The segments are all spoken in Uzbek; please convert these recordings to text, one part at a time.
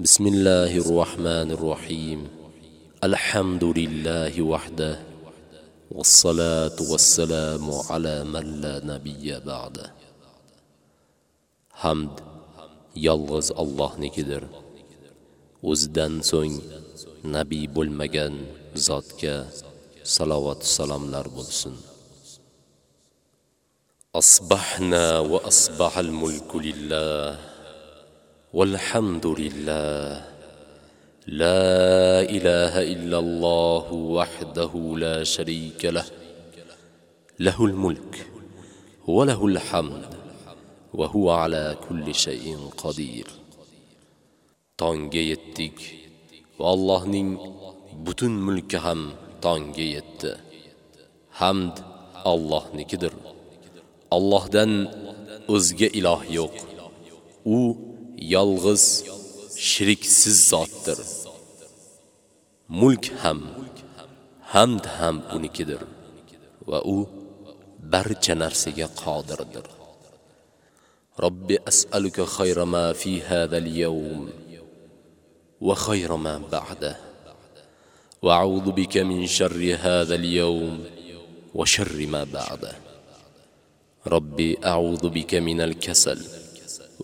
بسم الله الرحمن الرحيم الحمد لله وحده والصلاة والسلام على من لا نبي بعده hamd yolg'iz Allohnikidir. O'zidan so'ng nabiy bo'lmagan zotga salovat salomlar bo'lsin. Asbahna va asbahal mulku lillah والحمد لله لا إله إلا الله وحده لا شريك له له الملك وله الحمد وهو على كل شيء قدير tongga yetdik va Allohning butun mulki ham tongga yetdi. Hamd Allohnikidir. Allohdan o'zga iloh yo'q. U yolg'iz shiriksiz zotdir. Mulk ham, hamd ham unikidir va u barcha narsaga qodirdir. Robbi as'aluka khayra ma fi hadha al-yawm va khayra ma ba'da. va a'udhu bika min sharri hadha al-yawm va sharri ma ba'da. Robbi a'udhu bika min al-kasal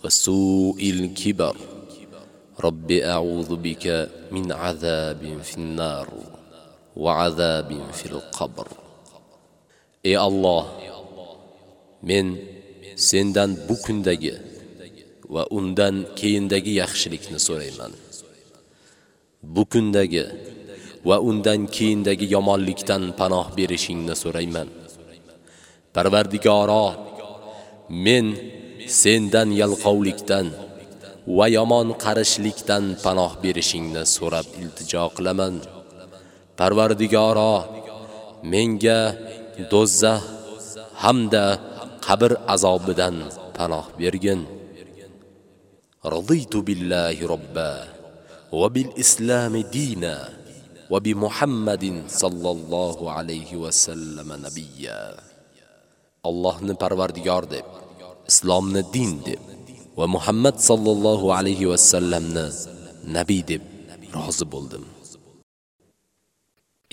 وسوء الكبر رب أعوذ بك من عذاب في النار وعذاب في القبر Ey Allah men sendan bu kundagi va undan keyindagi yaxshilikni so'rayman. Bu kundagi va undan keyindagi yomonlikdan panoh berishingni so'rayman. Parvardigoro men sendan yalqovlikdan va yomon qarishlikdan panoh berishingni so'rab iltijo qilaman. Parvardigoro, menga do'zax hamda qabr azobidan panoh bergin. Raditu billahi robba va bil islami dina va bi Muhammadin sallallohu alayhi va sallam nabiyya. Allohni parvardigor deb islomni din deb va Muhammad sallallohu alayhi va sallamni nabiy deb rozi bo'ldim.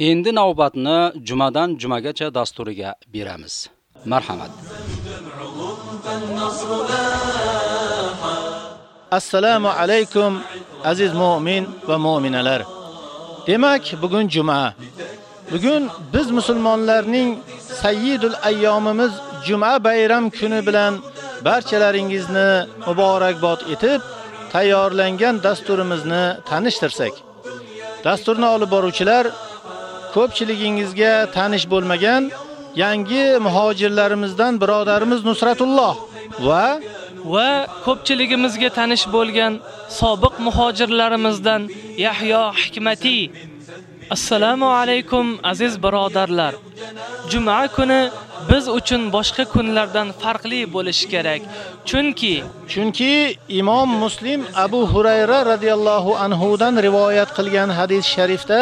Endi navbatni jumadan jumagacha dasturiga beramiz. Marhamat. Assalomu alaykum aziz mu'min va mu'minalar. Demak, bugun juma. Bugun biz musulmonlarning sayyidul ayyomimiz juma bayram kuni bilan barchalaringizni muborakbod etib, tayyorlangan dasturimizni tanishtirsak. Dasturni olib boruvchilar ko'pchiligingizga tanish bo'lmagan yangi muhojirlarimizdan birodarimiz Nusratulloh va va ko'pchiligimizga tanish bo'lgan sobiq muhojirlarimizdan Yahyo Hikmati. Assalomu alaykum aziz birodarlar. Juma kuni biz uchun boshqa kunlardan farqli bo'lishi kerak. Chunki chunki Imom Muslim Abu Hurayra radhiyallohu anhu dan rivoyat qilgan hadis sharifda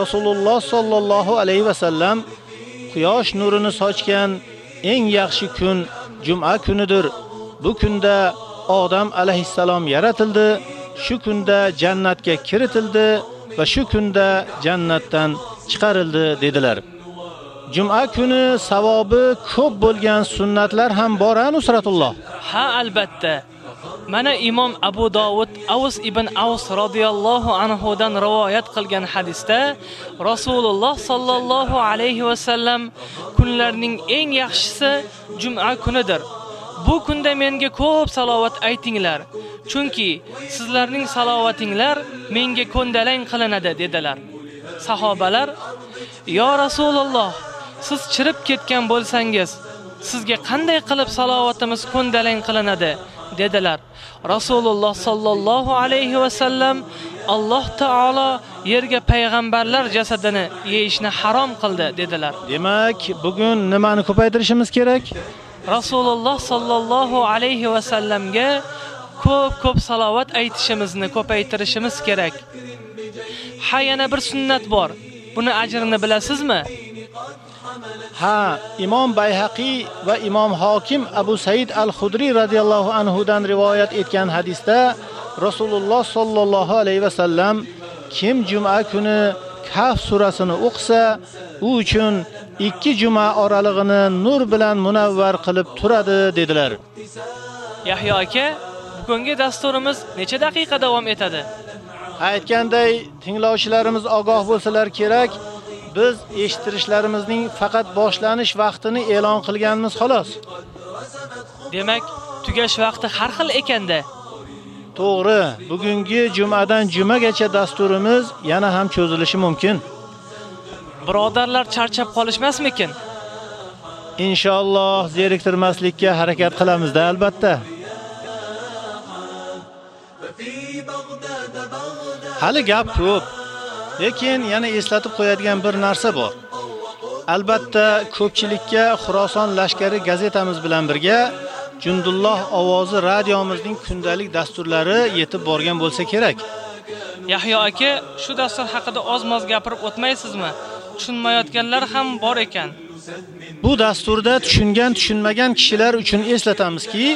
Rasululloh sollallohu alayhi va sallam quyosh nurini sochgan eng yaxshi kun juma kunidir. Bu kunda odam alayhissalom yaratildi, shu kunda jannatga kiritildi va shu kunda jannatdan chiqarildi dedilar. Juma kuni savobi ko'p bo'lgan sunnatlar ham bor-a Nusratulloh? ha albatta. Mana Imom Abu Dovud Avs ibn Avs radhiyallohu anhu dan rivoyat qilgan hadisda Rasululloh sallallohu alayhi va sallam kunlarning eng yaxshisi juma kunidir. Bu kunda menga ko'p salovat aytinglar, chunki sizlarning salovatinglar menga ko'ndalang qilinadi dedilar. Sahobalar: "Ya Rasululloh, siz chirib ketgan bo'lsangiz, sizga qanday qilib salovatimiz ko'ndalang qilinadi?" dedilar. Rasululloh sallallohu alayhi va sallam Alloh taolo yerga payg'ambarlar jasadini yeyishni harom qildi dedilar. Demak, bugun nimani ko'paytirishimiz kerak? Rasululloh sallallohu alayhi va sallamga ko'p-ko'p salovat aytishimizni ko'paytirishimiz kerak. Ha, yana bir sunnat bor. Buni ajrini bilasizmi? Ha, Imom Bayhaqi va Imom Hokim Abu Said al-Khudri radhiyallohu anhu dan rivoyat etgan hadisda Rasululloh sallallohu alayhi va sallam kim juma kuni Kahf surasini o'qisa, u uchun ikki juma oralig'ini nur bilan munavvar qilib turadi dedilar. Yahyo aka, bugungi dasturimiz necha daqiqa davom etadi? Aytganday, tinglovchilarimiz ogoh bo'lsalar kerak. Biz eshittirishlarimizning faqat boshlanish vaqtini e'lon qilganmiz xolos. Demak, tugash vaqti har xil ekanda. To'g'ri, bugungi jumadan jumagacha dasturimiz yana ham cho'zilishi mumkin. Birodarlar charchab qolishmasmikin? Inshaalloh zeriktirmaslikka harakat qilamizda albatta. Hali gap ko'p, lekin yana eslatib qo'yadigan bir narsa bor. Albatta, ko'pchilikka Xuroson lashkari gazetamiz bilan birga Jundulloh ovozi radiomizning kundalik dasturlari yetib borgan bo'lsa kerak. Yahyo aka, shu dastur haqida oz-moz gapirib o'tmaysizmi? Tushunmayotganlar ham bor ekan. Bu dasturda tushungan, tushunmagan kishilar uchun eslatamizki,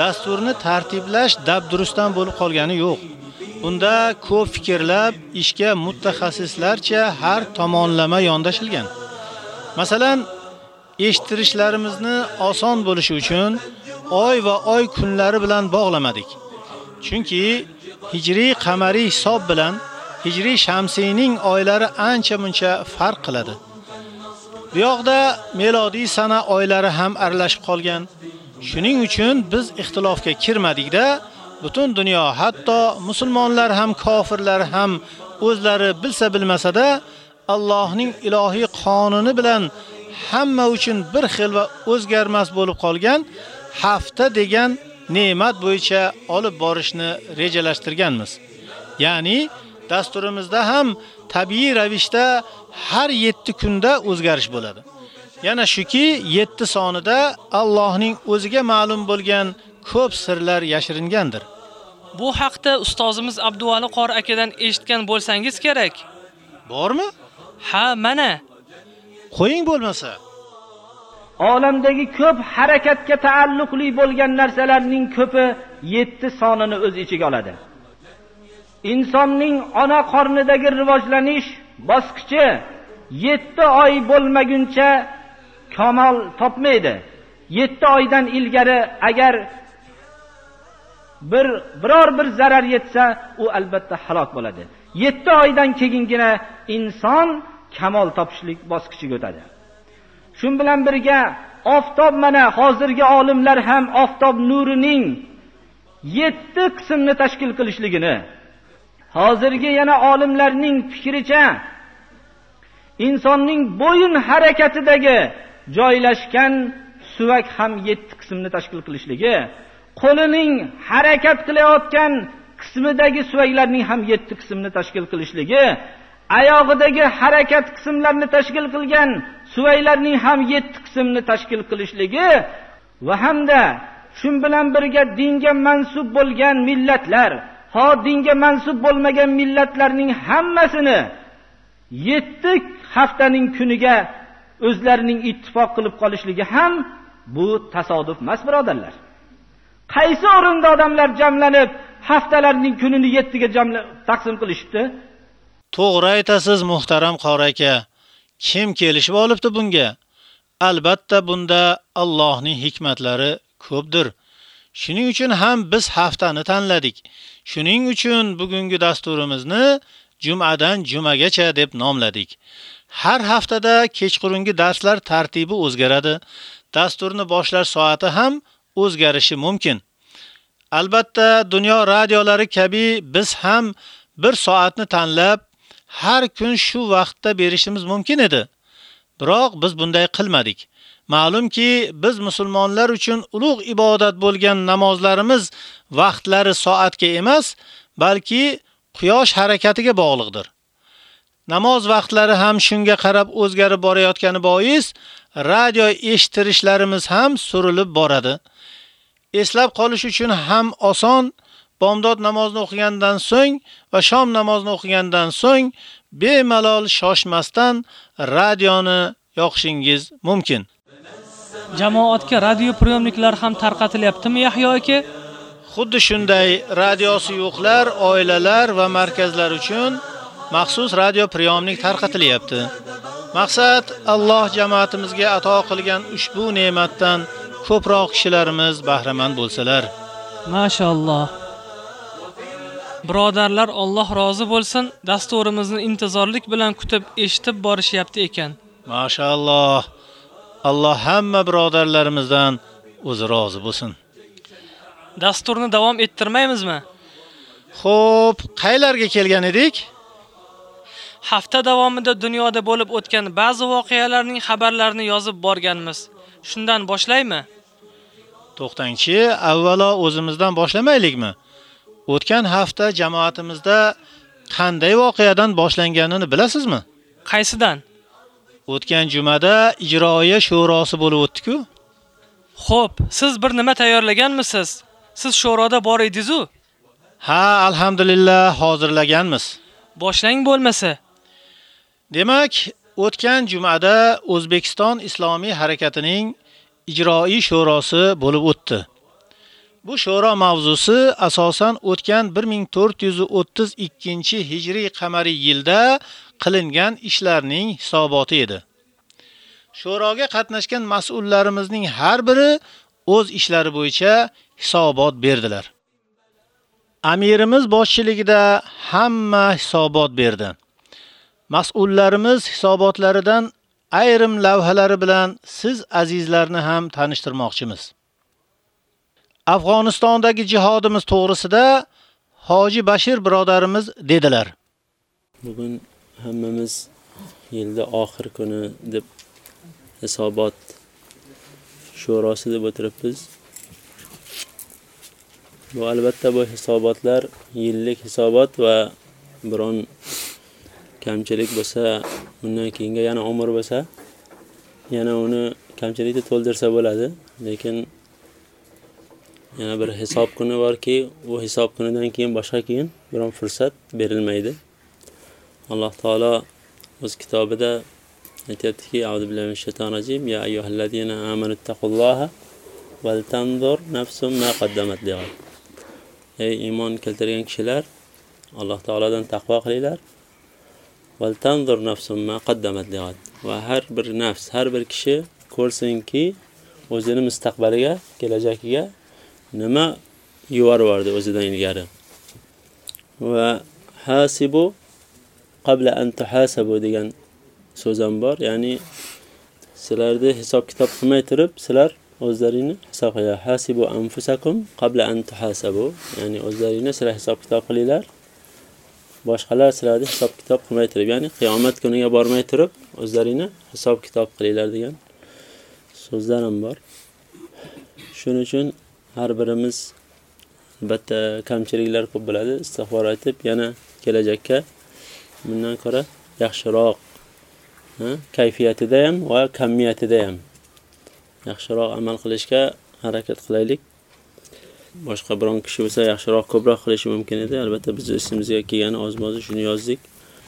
dasturni tartiblash dabdurustdan bo'lib qolgani yo'q. Unda ko'p fikrlab, ishga mutaxassislarcha har tomonlama yondashilgan. Masalan, eshittirishlarimizni oson bo'lishi uchun oy va oy kunlari bilan bog'lamadik. Chunki hijriy qamariy hisob bilan hijriy shamsiyning oylari ancha-muncha farq qiladi. Bu yoqda melodiy sana oylari ham aralashib qolgan. Shuning uchun biz ixtilofga kirmadik-da, butun dunyo, hatto musulmonlar ham kofirlar ham o'zlari bilsa bilmasada Allohning ilohiy qonuni bilan hamma uchun bir xil va o'zgarmas bo'lib qolgan hafta degan ne'mat bo'yicha olib borishni rejalashtirganmiz. Ya'ni dasturimizda ham tabiiy ravishda har 7 kunda o'zgarish bo'ladi. Yana shuki 7 sonida Allohning o'ziga ma'lum bo'lgan ko'p sirlar yashiringandir. Bu haqda ustozimiz Abduvali qori akadan eshitgan bo'lsangiz kerak. Bormi? Ha, mana. Qo'ying bo'lmasa. Olamdagi ko'p harakatga taalluqli bo'lgan narsalarning ko'pi 7 sonini o'z ichiga oladi. Insonning ona qornidagi rivojlanish bosqichi 7 oy bo'lmaguncha kamol topmaydi. 7 oydan ilgari agar bir biror bir zarar yetsa, u albatta halok bo'ladi. 7 oydan keyingina inson kamol topishlik bosqichiga o'tadi. shu bilan birga oftob mana hozirgi olimlar ham oftob nurining 7 qismni tashkil qilishligini hozirgi yana olimlarning fikricha insonning bo'yin harakatidagi joylashgan suvak ham 7 qismni tashkil qilishligi, qo'lining harakat qilayotgan qismidagi suvaklarning ham 7 qismni tashkil qilishligi, oyog'idagi harakat qismlarini tashkil qilgan suvaylarning ham 7 qismni tashkil qilishligi va hamda shu bilan birga dinga mansub bo'lgan millatlar, ho dinga mansub bo'lmagan millatlarning hammasini 7 haftaning kuniga o'zlarining ittifoq qilib qolishligi ham bu tasodif emas, birodarlar. Qaysi o'rinda odamlar jamlanib haftalarning kunini 7 ga taqsim qilishibdi? To'g'ri aytasiz, muhtaram qori aka. Kim kelishib olibdi bunga? Albatta bunda Allohning hikmatlari ko'pdir. Shuning uchun ham biz haftani tanladik. Shuning uchun bugungi dasturimizni jumadan jumagacha deb nomladik. Har haftada kechqurungi darslar tartibi o'zgaradi. Dasturni boshlash soati ham o'zgarishi mumkin. Albatta, dunyo radiolari kabi biz ham bir soatni tanlab har kun shu vaqtda berishimiz mumkin edi. Biroq biz bunday qilmadik. Ma'lumki, biz musulmonlar uchun ulug' ibodat bo'lgan namozlarimiz vaqtlari soatga emas, balki quyosh harakatiga bog'liqdir. Namoz vaqtlari ham shunga qarab o'zgarib borayotgani bois radio eshittirishlarimiz ham surilib boradi. Eslab qolish uchun ham oson bomdod namozini o'qigandan so'ng va shom namozini o'qigandan so'ng bemalol shoshmasdan radioni yoqishingiz mumkin. Jamoatga radio priyomniklar ham tarqatilyaptimi Yahyo aka? Xuddi shunday radiosi yo'qlar, oilalar va markazlar uchun maxsus radio priyomnik tarqatilyapti. Maqsad Alloh jamoatimizga ato qilgan ushbu ne'matdan ko'proq kishilarimiz bahramand bo'lsalar. Mashalloh. Birodarlar, Alloh rozi bo'lsin, dasturimizni intizorlik bilan kutib, eshitib borishyapti ekan. Mashalloh. Alloh hamma birodarlarimizdan o'zi rozi bo'lsin. Dasturni davom ettirmaymizmi? Xo'p, qaylarga kelgan edik? Hafta davomida dunyoda bo'lib o'tgan ba'zi voqealarning xabarlarini yozib borganmiz. Shundan boshlaymi? To'xtangchi, avvalo o'zimizdan boshlamaylikmi? O'tgan hafta jamoatimizda qanday voqeadan boshlanganini bilasizmi? Qaysidan? O'tgan jumada ijroiya shurosi bo'lib o'tdi-ku. Xo'p, siz bir nima tayyorlaganmisiz? Siz sho'roda bor edingiz-ku. Ha, alhamdulillah hozirlaganmiz. Boshlang bo'lmasa. Demak, o'tgan jumada O'zbekiston Islomiy harakatining ijroiy shurosi bo'lib o'tdi. Bu shura mavzusi asosan o'tgan 1432-hijriy qamariy yilda qilingan ishlarning hisoboti edi. Shuroga qatnashgan mas'ullarimizning har biri o'z ishlari bo'yicha hisobot berdilar. Amirimiz boshchiligida hamma hisobot berdi. Mas'ullarimiz hisobotlaridan ayrim lavhalari bilan siz azizlarni ham tanishtirmoqchimiz. Afg'onistondagi jihodimiz to'g'risida Hoji Bashir birodarimiz dedilar. Bugun hammamiz yilda oxir kuni deb hisobot shurosi deb o'tiribmiz. Bu albatta bu hisobotlar yillik hisobot va biron kamchilik bo'lsa, undan keyinga yana umr bo'lsa, yana uni kamchilikni to'ldirsa bo'ladi, lekin yana bir hisob kuni borki, u hisob kunidan keyin boshqa keyin biron fursat berilmaydi. Alloh taolo o'z kitobida aytayaptiki, A'udhu billahi minash shaytonir ya ayyuhallazina amanu taqulloha val tanzur nafsum ma qaddamat lighad. Ey iymon keltirgan kishilar, Alloh taolodan taqvo qilinglar. Val tanzur nafsum ma qaddamat lighad. Va har bir nafs, har bir kishi ko'rsinki, o'zini mustaqbaliga, kelajagiga nima yubordi o'zidan ilgari. Va hasibu qabla an tuhasabu degan so'z ham bor. Ya'ni sizlarni hisob kitob qilmay turib, sizlar o'zlaringni hisob qilinglar. Hasibu anfusakum qabla an tuhasabu. Ya'ni o'zlaringni sizlar hisob kitob qilinglar. Boshqalar sizlarni hisob kitob qilmay turib, ya'ni qiyomat kuniga bormay turib, o'zlaringni hisob kitob qilinglar degan so'zlar ham bor. Shuning uchun har birimiz albatta kamchiliklar ko'p bo'ladi. Istig'for aytib, yana kelajakka bundan ko'ra yaxshiroq kayfiyatida ham va kamiyatida ham yaxshiroq amal qilishga harakat qilaylik. Boshqa biron kishi bo'lsa yaxshiroq ko'proq qilishi mumkin edi. Albatta biz esimizga kelgani ozmozi shuni yozdik.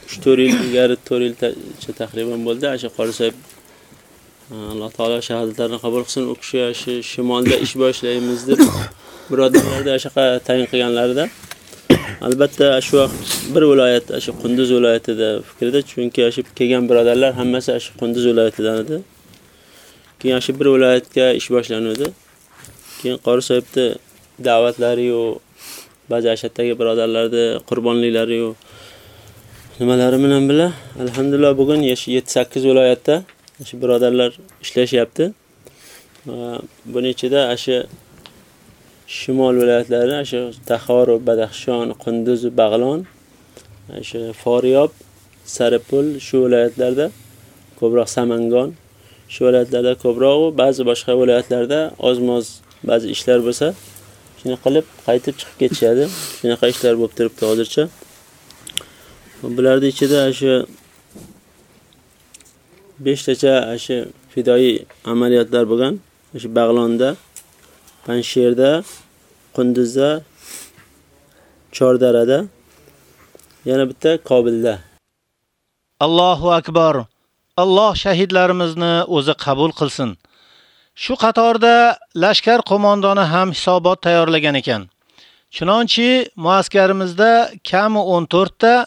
3-4 yil ilgari 4 yilcha taqriban bo'ldi. Asha Qorisov e, Alloh taolo shahodatlarini qabul qilsin. U kishi shu shimolda ish boshlaymiz deb birodarlarda ashaqa tayin qilganlarida albatta shu vaqt bir viloyat shu Qunduz viloyatida fikrida chunki shu kelgan birodarlar hammasi shu Qunduz viloyatidan edi. Keyin shu bir viloyatga ish boshlanadi. Keyin Qori sohibni da'vatlari yo, ba'zi ashatdagi birodarlarni qurbonliklari yo. nimalari bilan bila alhamdulillah bugun 7-8 viloyatda shu birodarlar ishlashyapti. Va buning ichida shu shimol viloyatlari shu Taxor, Badaxshon, Qunduz, Bag'lon, shu Foriyob, Saripul shu viloyatlarda ko'proq Samangon shu viloyatlarda ko'proq va ba'zi boshqa viloyatlarda ozmoz ba'zi ishlar bo'lsa, shuni qilib qaytib chiqib ketishadi. Shunaqa ishlar bo'lib turibdi hozircha. Bularning ichida shu 5 tacha shu fidoi amaliyotlar bo'lgan. Shu Bag'londa, Panshirda, Qunduzda, Chordarada, yana bitta Qobilda. Allohu akbar. Alloh shahidlarimizni o'zi qabul qilsin. Shu qatorda lashkar qo'mondoni ham hisobot tayyorlagan ekan. Chunonchi muaskarimizda kami 14 ta,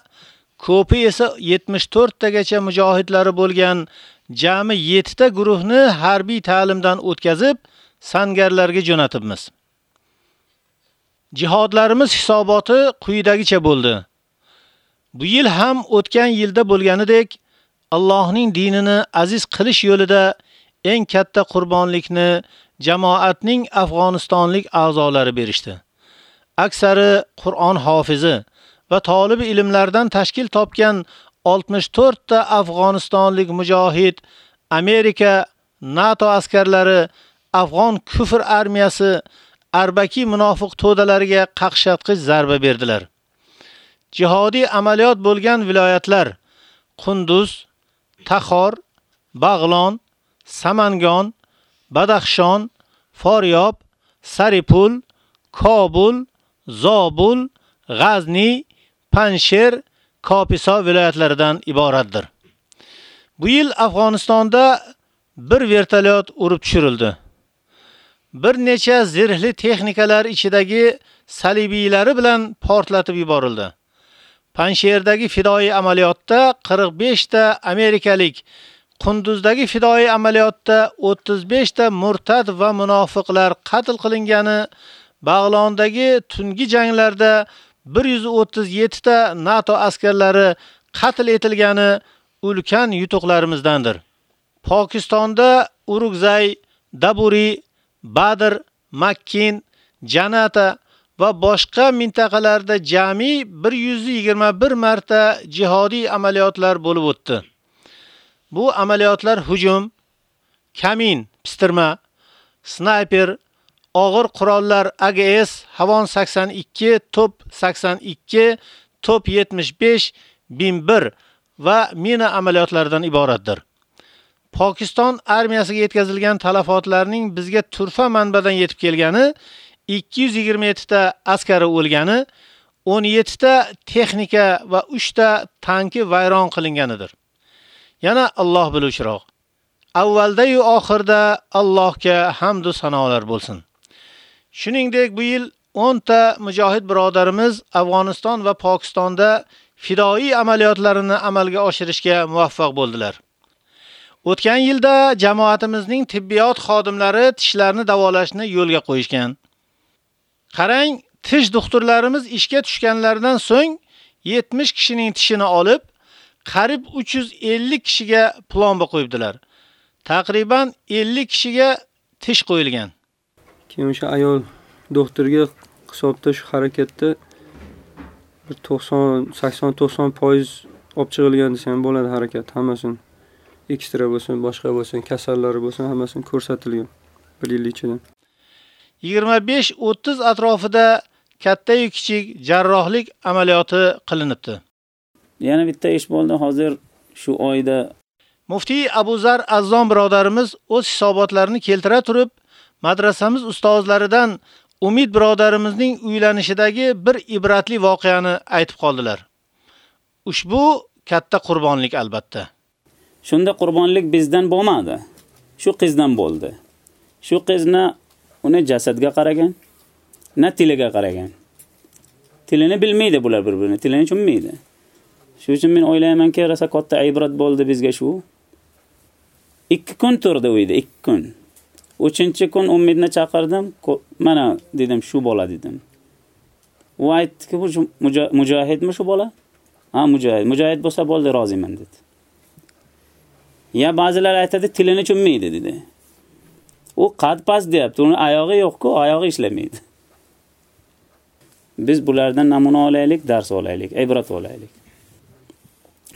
ko'pi esa 74 tagacha mujohidlari bo'lgan jami 7 ta guruhni harbiy ta'limdan o'tkazib, sangarlarga jo'natibmiz. Jihodlarimiz hisoboti quyidagicha bo'ldi. Bu yil ham o'tgan yilda bo'lganidek Allohning dinini aziz qilish yo'lida eng katta qurbonlikni jamoatning afg'onistonlik a'zolari berishdi. Aksari Qur'on hofizi va talib ilmlardan tashkil topgan 64 ta afg'onistonlik mujohid Amerika, NATO askarlari, afg'on kufr armiyasi arbaki munofiq to'dalariga qaqshatqich zarba berdilar. Jihodiy amaliyot bo'lgan viloyatlar Qunduz, Taxor, Bag'lon, Samangon, Badaxshon, Foryob, Saripul, Kobul, Zobul, G'azni, Panshir, Kopiso viloyatlaridan iboratdir. Bu yil Afg'onistonda bir vertolyot urib tushirildi. bir necha zirhli texnikalar ichidagi salibiylari bilan portlatib yuborildi. Pansherdagi fidoi amaliyotda 45 ta amerikalik, Qunduzdagi fidoi amaliyotda 35 ta murtad va munofiqlar qatl qilingani, Bag'londagi tungi janglarda 137 ta NATO askarlari qatl etilgani ulkan yutuqlarimizdandir. Pokistonda Urugzay, Daburi Badr, Makkin, Janata va boshqa mintaqalarda jami 121 marta jihodiy amaliyotlar bo'lib o'tdi. Bu amaliyotlar hujum, kamin, pistirma, snayper, og'ir qurollar AGS, Havon 82, Top 82, Top 75, BIM 1 va mina amaliyotlaridan iboratdir. Pokiston armiyasiga yetkazilgan talafotlarning bizga turfa manbadan yetib kelgani 227 ta askari o'lgani, 17 ta texnika va 3 ta tanki vayron qilinganidir. Yana Alloh biluvchiroq. Avvalda yu oxirda Allohga hamd va sanolar bo'lsin. Shuningdek, bu yil 10 ta mujohid birodarimiz Afg'oniston va Pokistonda fidoi amaliyotlarini amalga oshirishga muvaffaq bo'ldilar. O'tgan yilda jamoatimizning tibbiyot xodimlari tishlarni davolashni yo'lga qo'yishgan. Qarang, tish doktorlarimiz ishga tushganlaridan so'ng 70 kishining tishini olib, qarib 350 kishiga plomba qo'yibdilar. Taqriban 50 kishiga tish qo'yilgan. Keyin o'sha ayol doktorga hisobda shu harakatda bir 90, 80, 90% olib chiqilgan desam bo'ladi harakat hammasini. ekstra bo'lsin, boshqa bo'lsin, kasallari bo'lsin, hammasini ko'rsatilgan bir yil ichida. 25-30 atrofida katta yu kichik jarrohlik amaliyoti qilinibdi. Yana bitta ish bo'ldi hozir shu oyda Muftiy Abuzar Azzon birodarimiz o'z hisobotlarini keltira turib, madrasamiz ustozlaridan Umid birodarimizning uylanishidagi bir ibratli voqeani aytib qoldilar. Ushbu katta qurbonlik albatta. Shunda qurbonlik bizdan bo'lmadi. Shu qizdan bo'ldi. Shu qizni uni jasadga qaragan, na tiliga qaragan. Tilini bilmaydi bular bir-birini, tilini tushunmaydi. Shu uchun men o'ylaymanki, rosa katta ibrat bo'ldi bizga shu. 2 kun turdi uyda, 2 kun. 3-kun umidni chaqirdim, mana dedim, shu bola dedim. U aytdiki, bu mujohidmi shu bola? Ha, mujohid. Mujohid bo'lsa bo'ldi, roziman dedi. Ya ba'zilar aytadi tilini tushunmaydi dedi. U qad past deyapti, uni oyog'i yo'q-ku, oyog'i ishlamaydi. Biz bulardan namuna olaylik, dars olaylik, ibrat olaylik.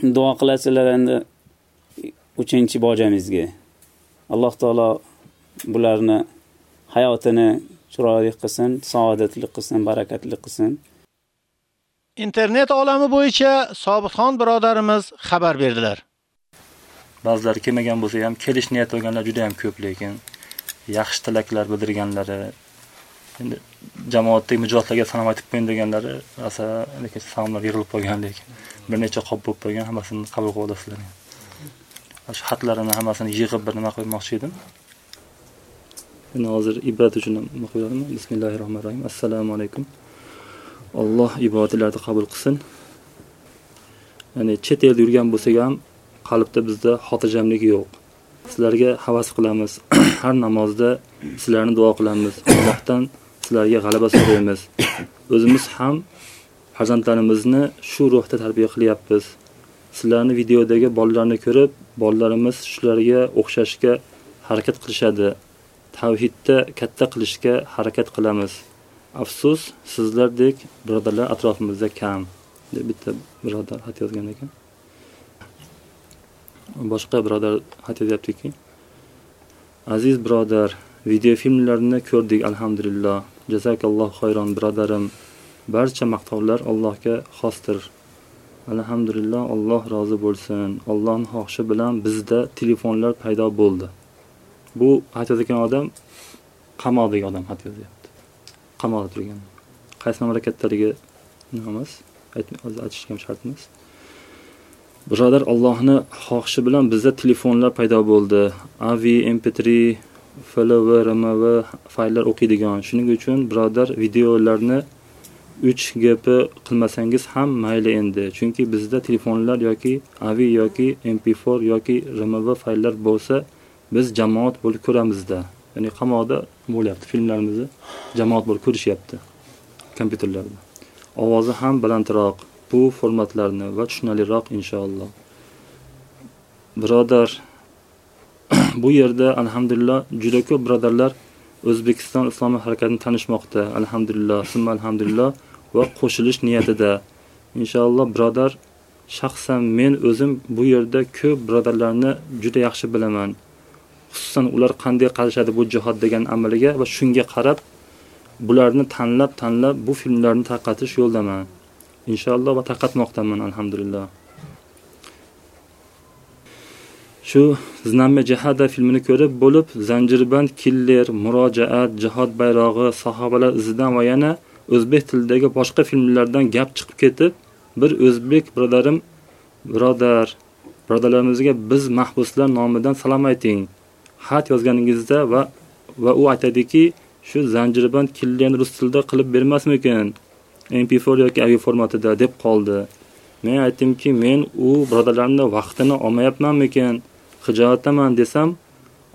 Duo qilasizlar endi 3 bojamizga. Alloh taolo bularni hayotini chiroyli qilsin, saodatli qilsin, barakatli qilsin. Internet olami bo'yicha Sobitxon birodarimiz xabar berdilar. Ba'zilari kelmagan bo'lsa ham kelish niyat qilganlar juda ham ko'p lekin yaxshi tilaklar bildirganlari endi jamoatdagi mijozlarga salom aytib qo'ying deganlari rosa lekin salomlar yig'ilib qolgan lekin bir necha qop bo'lib qolgan hammasini qabul qilib olasizlar. Shu xatlarini hammasini yig'ib bir nima qilmoqchi edim. Endi hozir ibrat uchun nima qo'yadimmi? Bismillahirrohmanirrohim. Assalomu alaykum. Alloh ibodatlarni qabul qilsin. Ya'ni chet elda yurgan bo'lsak ham qalbda bizda xotirjamlik yo'q. Sizlarga havas qilamiz. Har namozda sizlarni duo qilamiz. Allohdan sizlarga g'alaba so'raymiz. O'zimiz ham farzandlarimizni shu ruhda tarbiya qilyapmiz. Sizlarni videodagi bolalarni ko'rib, bolalarimiz shularga o'xshashga harakat qilishadi. Tavhidda katta qilishga harakat qilamiz. Afsus, sizlardek birodarlar atrofimizda kam. deb bitta birodar xat yozgan ekan. Boshqa birodar xat yozyaptiki. Aziz birodar, video filmlarni ko'rdik alhamdulillah. Jazakalloh xayron birodarim. Barcha maqtovlar Allohga xosdir. Alhamdulillah Alloh rozi bo'lsin. Allohning xohishi bilan bizda telefonlar paydo bo'ldi. Bu xat odam qamoqdagi odam xat yozyapti. Qamoqda turgan. Qaysi mamlakatdagi emas, aytishga ham shart emas. Birodar Allohni xohishi bilan bizda telefonlar paydo bo'ldi. AVI, MP3, FLV, RMV fayllar o'qiydigan. Shuning uchun birodar videolarni 3GP qilmasangiz ham mayli endi. Chunki bizda telefonlar yoki AVI yoki MP4 yoki RMV fayllar bo'lsa, biz jamoat bo'lib ko'ramizda. Ya'ni qamoqda bo'lyapti filmlarimizni jamoat bo'lib ko'rishyapti kompyuterlarda. Ovozi ham balandroq, bu formatlarni va tushunarliroq inshaalloh. Birodar, bu yerda alhamdulillah juda ko'p birodarlar O'zbekiston islomiy harakatini tanishmoqda. Alhamdulillah, summa alhamdulillah va qo'shilish niyatida. Inshaalloh birodar, shaxsan men o'zim bu yerda ko'p birodarlarni juda yaxshi bilaman. Xususan ular qanday qarashadi bu jihod degan amaliga va shunga qarab bularni tanlab tanlab bu filmlarni tarqatish yo'ldaman. Inshaalloh va tarqatmoqdaman alhamdulillah. Shu Znamya Jahada filmini ko'rib bo'lib, Zanjirband Killer, Murojaat, Jihod bayrog'i, Sahobalar izidan va yana o'zbek tilidagi boshqa filmlardan gap chiqib ketib, bir o'zbek birodarim, birodar, birodarlarimizga biz mahbuslar nomidan salom ayting. Xat yozganingizda va va u aytadiki, shu Zanjirband Killerni rus tilida qilib bermasmikin? MP4 yoki AVI formatida deb qoldi. Men aytdimki, men u birodarlarimning vaqtini olmayapmanmikin? Hijoataman desam,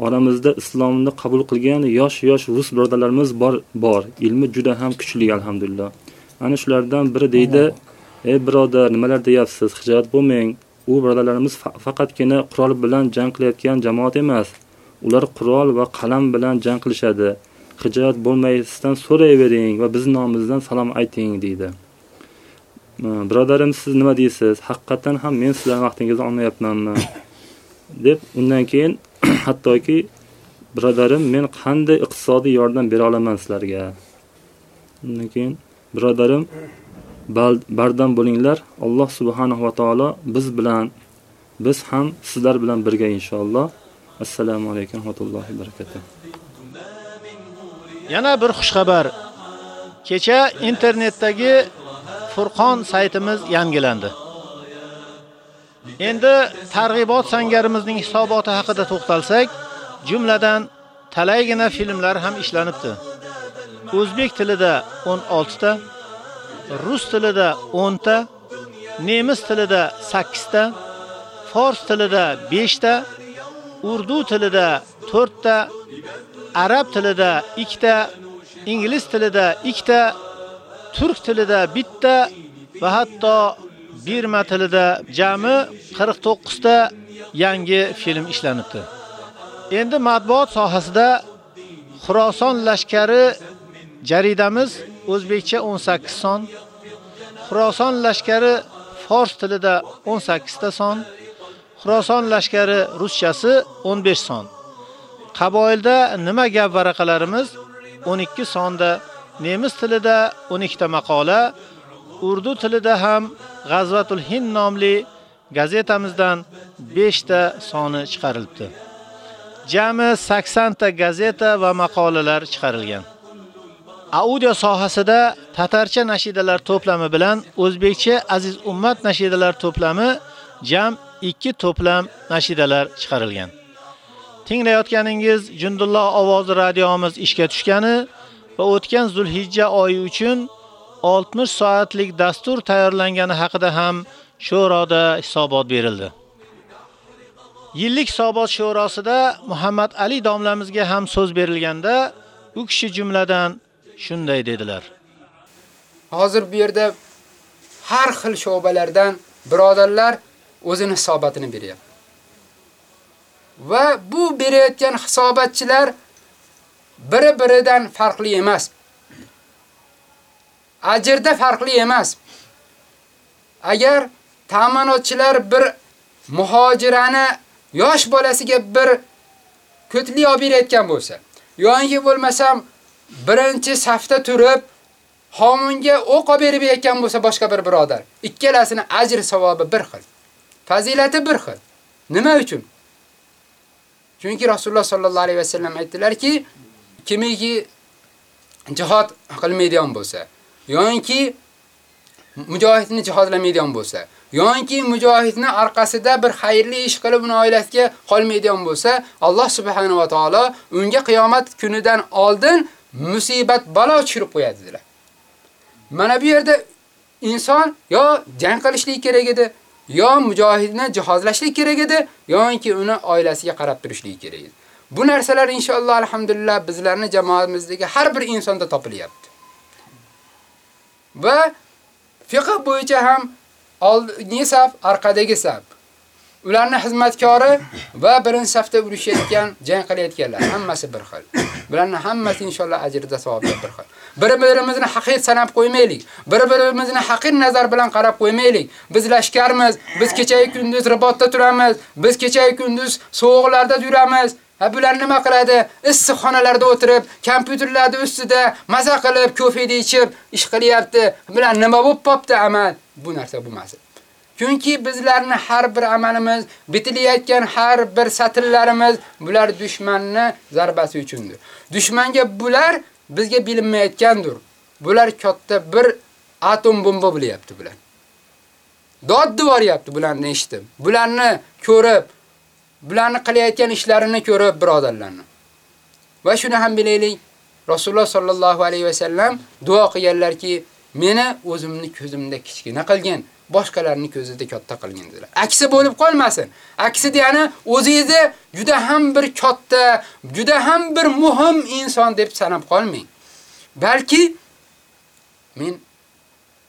oramizda islomni qabul qilgan yosh-yosh rus birodarlarimiz bor, bor. Ilmi juda ham kuchli alhamdulillah. Ana shulardan biri deydi: "Ey birodar, nimalar deyapsiz? hijolat bo'lmang. U birodarlarimiz faqatgina qurol bilan jang qilayotgan jamoat emas. Ular qurol va qalam bilan jang qilishadi. Hijoat bo'lmaysidan so'rayvering va biz nomimizdan salom ayting" deydi. Birodarim, siz nima deysiz? haqiqatdan ham men sizlarning vaqtingizni olmayapmanmi? Deb undan keyin hattoki birodarim men qanday iqtisodiy yordam bera olaman sizlarga undan keyin birodarim bardam bo'linglar alloh subhanahu va taolo biz bilan biz ham sizlar bilan birga inshaalloh assalomu alaykum va rahmatullohi barakatuh Yana bir xushxabar. Kecha internetdagi Furqon saytimiz yangilandi. Endi targ'ibot sangarimizning hisoboti haqida to'xtalsak, jumladan talaygina filmlar ham ishlanibdi. O'zbek tilida 16 ta, rus tilida 10 ta, nemis tilida 8 ta, fors tilida 5 ta, urdu tilida 4 ta, arab tilida 2 ta, ingliz tilida 2 ta, turk tilida 1 ta va hatto Birma tilida jami 49 ta yangi film ishlanibdi. Endi matbuot sohasida Xuroson lashkari jaridamiz o'zbekcha 18 son, Xuroson lashkari fors tilida 18 ta son, Xuroson lashkari ruschasi 15 son. Qaboilda nima gap varaqalarimiz 12 sonda, nemis tilida 12 ta maqola, urdu tilida ham G'azvatul Hind nomli gazetamizdan 5 ta soni chiqarilibdi. Jami 80 ta gazeta va maqolalar chiqarilgan. Audio sohasida tatarcha nashidalar to'plami bilan o'zbekcha aziz ummat nashidalar to'plami jam 2 to'plam nashidalar chiqarilgan. Tinglayotganingiz Jundulloh ovozi radiomiz ishga tushgani va o'tgan Zulhijja oyi uchun 60 soatlik dastur tayyorlangani haqida ham sho'roda hisobot berildi. Yillik hisobot shurosida Muhammad Ali domlamizga ham so'z berilganda u kishi jumladan shunday dedilar. Hozir bu yerda har xil sho'balardan birodarlar o'zini hisobotini beryapti. Va bu berayotgan hisobatchilar biri-biridan farqli emas. Ajrda farqli emas. Agar ta'minotchilar bir muhojirani yosh bolasiga bir ko'tli olib berayotgan bo'lsa, yo'ngi bo'lmasam birinchi safda turib xomunga o'q olib berib berayotgan bo'lsa boshqa bir birodar, ikkalasini ajr savobi bir xil. Fazilati bir xil. Nima uchun? Chunki Rasululloh sollallohu alayhi vasallam aytdilarki, kimiki jihad qilmaydigan bo'lsa, yoki mujohidni jihozlamaydigan bo'lsa, yoki mujohidni orqasida bir xayrli ish qilib uni oilasiga qolmaydigan bo'lsa, Alloh subhanahu va taolo unga qiyomat kunidan oldin musibat balo tushirib qo'yadi dedilar. Mana bu yerda inson yo jang qilishlik kerak edi, yo mujohidni jihozlashlik kerak edi, yoki uni oilasiga qarab turishlik kerak edi. Bu narsalar inshaalloh alhamdulillah bizlarni jamoamizdagi har bir insonda topilyapti. Va fiqh bo'yicha ham oldingi saf, orqadagi saf. Ularni xizmatkori va birinchi safda urushayotgan, jang qilayotganlar hammasi bir xil. Bularning hammasi inshaalloh ajrida savobda bir xil. Bir-birimizni haqir sanab qo'ymaylik. Bir-birimizni haqir nazar bilan qarab qo'ymaylik. Biz lashkarmiz, biz kecha kunduz ribotda turamiz, biz kecha kunduz sovuqlarda yuramiz. Ha bular nima qiladi? Issiq xonalarda o'tirib, kompyuterlarda ustida maza qilib, ko'feda ichib ish qilyapti. Bular nima bo'lib qopti amal? Bu narsa bo'lmas. Chunki bizlarni har bir amalimiz, bitilayotgan har bir satrlarimiz bular dushmanni zarbasi uchundir. Dushmanga bular bizga bilinmayotgandir. Bular katta bir atom bomba bo'lyapti bular. Dod boryapti bularni eshitib. Bularni ko'rib, bularni qilayotgan ishlarini ko'rib birodarlarni. Va shuni ham bilaylik, Rasululloh sallallohu alayhi va sallam duo qilganlarki, meni o'zimni ko'zimda kichkina qilgin, boshqalarni ko'zida katta qilgin dedilar. Aksi bo'lib qolmasin. Aksi degani o'zingizni juda ham bir katta, juda ham bir muhim inson deb sanab qolmang. Balki men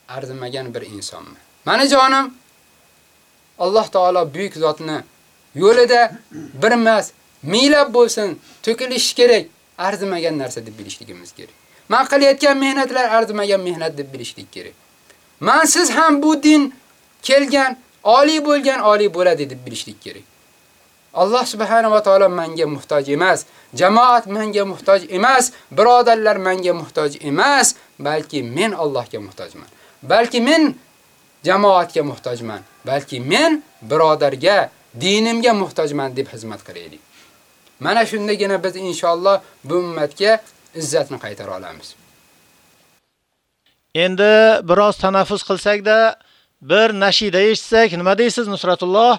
arzimagan bir insonman. Mani jonim Alloh taolo buyuk zotni yo'lida bir emas, minglab bo'lsin, to'kilish kerak, arzimagan narsa deb bilishligimiz kerak. Man qilayotgan mehnatlar arzimagan mehnat deb bilishlik kerak. Men siz ham bu din kelgan, oliy bo'lgan oliy bo'ladi deb bilishlik kerak. Alloh subhanahu va taolo menga muhtoj emas, jamoat menga muhtoj emas, birodarlar menga muhtoj emas, balki men Allohga muhtojman. Balki men jamoatga muhtojman, balki men birodarga, dinimga muhtojman deb xizmat qilaylik. Mana shundagina biz inshaalloh bu ummatga izzatni qaytara olamiz. Endi biroz tanaffus qilsak-da, bir nashida eshitsak, nima deysiz Nusratulloh?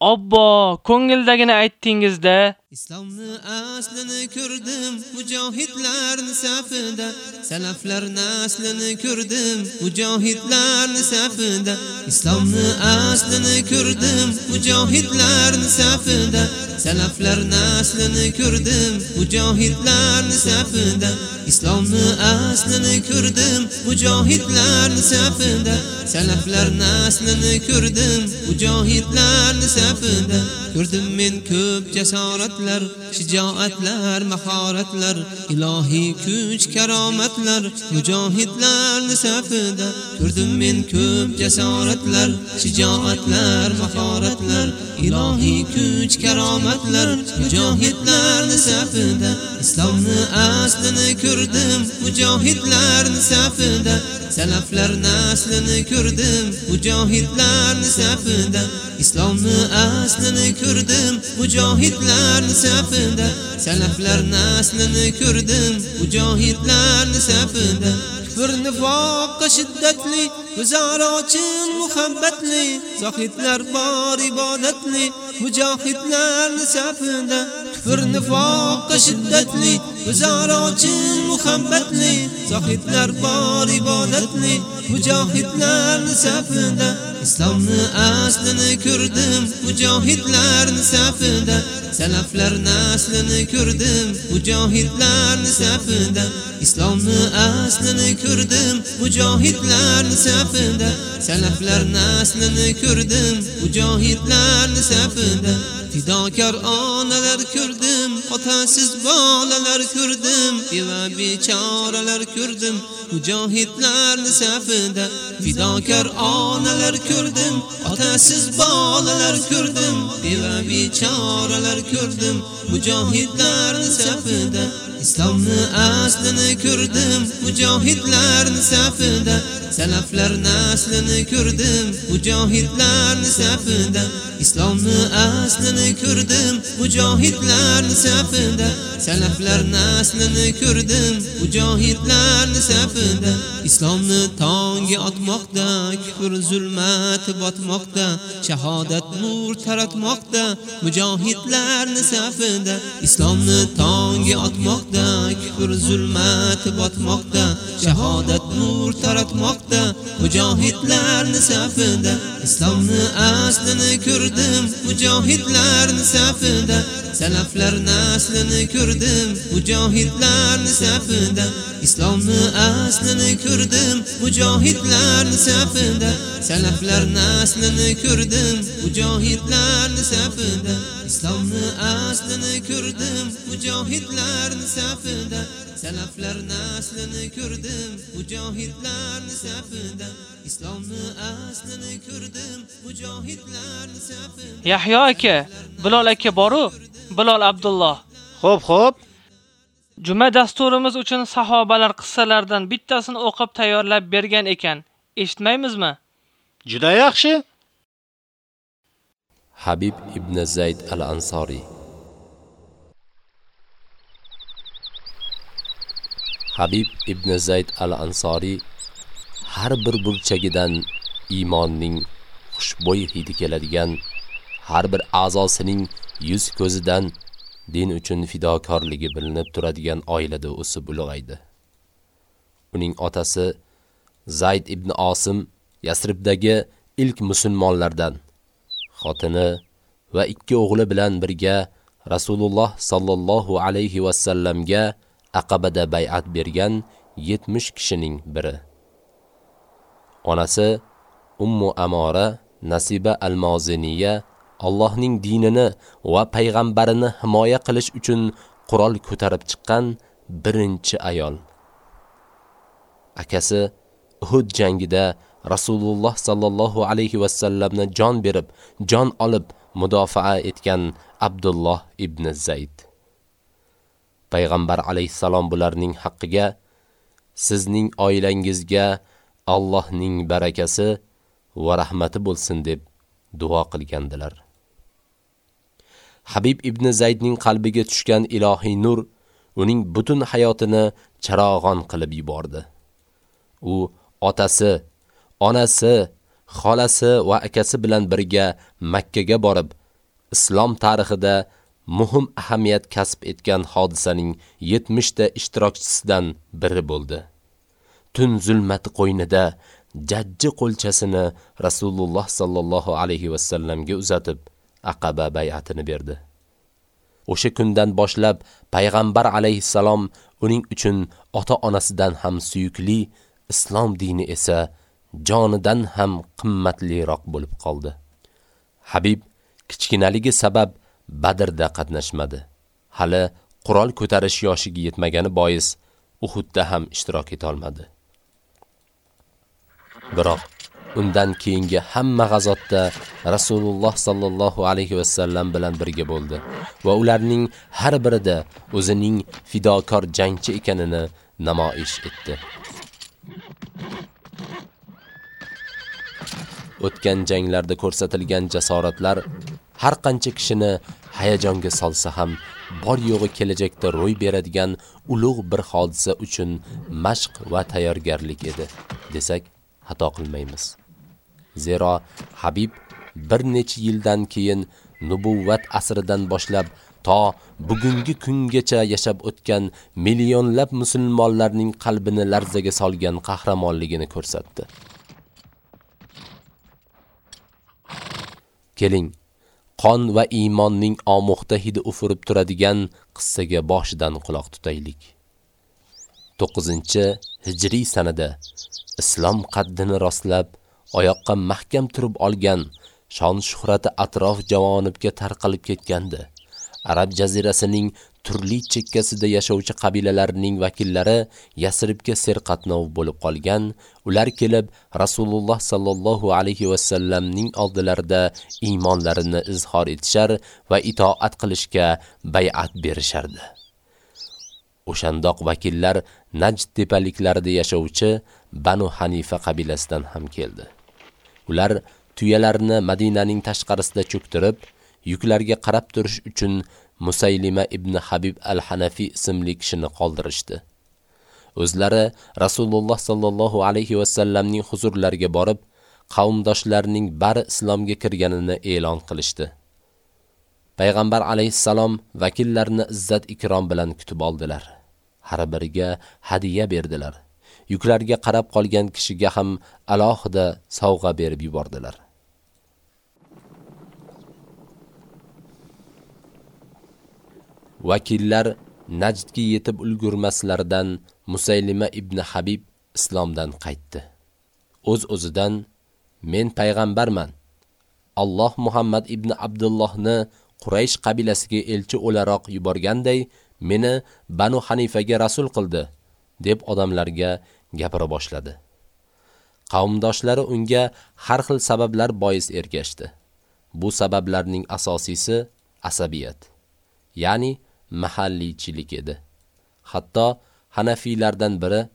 Obbo, ko'ngildagini aytdingizda. Islomni aslini ko'rdim mujohidlarni safida. Salaflar naslini ko'rdim mujohidlarni safida. Islomni aslini ko'rdim mujohidlarni safida. Salaflar naslini ko'rdim mujohidlarni safida. Islomni aslini ko'rdim mujohidlarni safida. Salaflar naslini ko'rdim mujohidlarni safida. Ko'rdim men ko'p jasorat jasoratlar shijoatlar mahoratlar ilohiy kuch karomatlar mujohidlarni safida ko'rdim men ko'p jasoratlar shijoatlar mahoratlar ilohiy kuch karomatlar mujohidlarni safida islomni aslini ko'rdim mujohidlarni safida salaflar naslini ko'rdim mujohidlarni safida islomni aslini ko'rdim mujohidlarni safida salaflar naslini ko'rdim. Mujohidlarni safida. Bir nifoqqa shiddatli guzarochin muhabbatli zohidlar bor ibodatli mujohidlarni safida kufr nifoqqa shiddatli guzarochin muhabbatli zohidlar bor ibodatli mujohidlarni safida islomni aslini ko'rdim mujohidlarni safida salaflar naslini ko'rdim mujohidlarni safida islomni aslini ko'rdim. Mujohidlarni safida salaflar naslini ko'rdim mujohidlarni safida fidokor onalar ko'rdim otasiz bolalar ko'rdim beva bechoralar ko'rdim mujohidlarni safida fidokor onalar ko'rdim otasiz bolalar ko'rdim beva bechoralar ko'rdim mujohidlarni safida islomni aslini ko'rdim mujohidlarni safida salaflar naslini ko'rdim mujohidlarni safida islomni aslini ko'rdim mujohidlarni safida salaflar naslini ko'rdim mujohidlarni safida islomni tongga otmoqda kufr zulmat botmoqda shahodat nur taratmoqda mujohidlarni safida islomni tongga otmoqda kufr zulmat botmoqda shahodat nur taratmoqda mujohidlarni safida islomni aslini ko'rdim mujohidlarni safida salaflar naslini ko'rdim mujohidlarni safida islomni aslini ko'rdim mujohidlarni safida salaflar naslini ko'rdim mujohidlarni safida islomni aslini ko'rdim mujohidlarni safida salaflar naslini ko'rdim mujohidlarni safida islomni aslini ko'rdim mujohidlarni safida Yahyo aka, Bilol aka boru, Bilol Abdulloh. Xo'p, xo'p. Juma dasturimiz uchun sahobalar qissalaridan bittasini o'qib tayyorlab bergan ekan. Eshitmaymizmi? Juda yaxshi. Habib ibn Zayd al-Ansori Habib ibn Zayd al-Ansori har bir burchagidan iymonning xushbo'y hidi keladigan, har bir a'zosining yuz ko'zidan din uchun fidokorligi bilinib turadigan oilada o'sib ulg'aydi. Uning otasi Zayd ibn Osim Yasribdagi ilk musulmonlardan, xotini va ikki o'g'li bilan birga Rasululloh sallallohu alayhi va sallamga Aqabada bay'at bergan 70 kishining biri. Onasi Ummu Amora Nasiba al-Moziniya Allohning dinini va payg'ambarini himoya qilish uchun qurol ko'tarib chiqqan birinchi ayol. Akasi Uhud jangida Rasululloh sallallohu alayhi va sallamni jon berib, jon olib mudofaa etgan Abdulloh ibn Zayd. Payg'ambar alayhisalom bularning haqqiga sizning oilangizga Allohning barakasi va rahmati bo'lsin deb duo qilgandilar. Habib ibn Zaydning qalbiga tushgan ilohiy nur uning butun hayotini charog'on qilib yubordi. U otasi, onasi, xolasi va akasi bilan birga Makka ga borib, islom tarixida muhim ahamiyat kasb etgan hodisaning 70 ta ishtirokchisidan biri bo'ldi. Tun zulmati qo'ynida jajji qo'lchasini Rasululloh sallallohu alayhi va sallamga uzatib, Aqaba bay'atini berdi. O'sha kundan boshlab payg'ambar alayhisalom uning uchun ota-onasidan ham suyukli, islom dini esa jonidan ham qimmatliroq bo'lib qoldi. Habib kichkinaligi sabab Badrda qatnashmadi. hali qurol ko'tarish yoshiga yetmagani bois Uhudda ham ishtirok eta olmadi. Biroq undan keyingi hamma g'azotda Rasululloh sallallohu alayhi va sallam bilan birga bo'ldi va ularning har birida o'zining fidokor jangchi ekanini namoyish etdi. O'tgan janglarda ko'rsatilgan jasoratlar har qancha kishini hayajonga solsa ham bor yo'g'i kelajakda ro'y beradigan ulug' bir hodisa uchun mashq va tayyorgarlik edi desak xato qilmaymiz. Zero Habib bir necha yildan keyin nubuvvat asridan boshlab to bugungi kungacha yashab o'tgan millionlab musulmonlarning qalbini larzaga solgan qahramonligini ko'rsatdi. Keling, qon va iymonning omuxta hidi ufurib turadigan qissaga boshidan quloq tutaylik. 9-hijriy sanada islom qaddini rostlab, oyoqqa mahkam turib olgan shon shuhrati atrof javonibga tarqalib ketgandi. Arab jazirasining turli chekkasida yashovchi qabilalarning vakillari Yasribga serqatnov bo'lib qolgan, ular kelib Rasululloh sallallohu alayhi va sallamning oldilarida iymonlarini izhor etishar va itoat qilishga bay'at berishardi. O'shandoq vakillar Najd tepaliklarida yashovchi Banu Hanifa qabilasidan ham keldi. Ular tuyalarni Madinaning tashqarisida cho'ktirib, yuklarga qarab turish uchun Musaylima ibn Habib al-Hanafi ismli kishini qoldirishdi. O'zlari Rasululloh sallallohu alayhi va sallamning huzurlariga borib, qavmdoshlarining bari islomga kirganini e'lon qilishdi. Payg'ambar alayhissalom vakillarni izzat ikrom bilan kutib oldilar. Har biriga hadiya berdilar. Yuklarga qarab qolgan kishiga ham alohida sovg'a berib yubordilar. Vakillar Najdga yetib ulgurmaslaridan Musaylima ibn Habib islomdan qaytdi. O'z-o'zidan men payg'ambarman. Alloh Muhammad ibn Abdullohni Quraysh qabilasiga elchi o'laroq yuborganday, meni Banu Hanifaga rasul qildi, deb odamlarga gapira boshladi. Qavmdoshlari unga har xil sabablar bois ergashdi. Bu sabablarning asosiysi asabiyat, ya'ni mahalliychilik edi. Hatto Hanafiylardan biri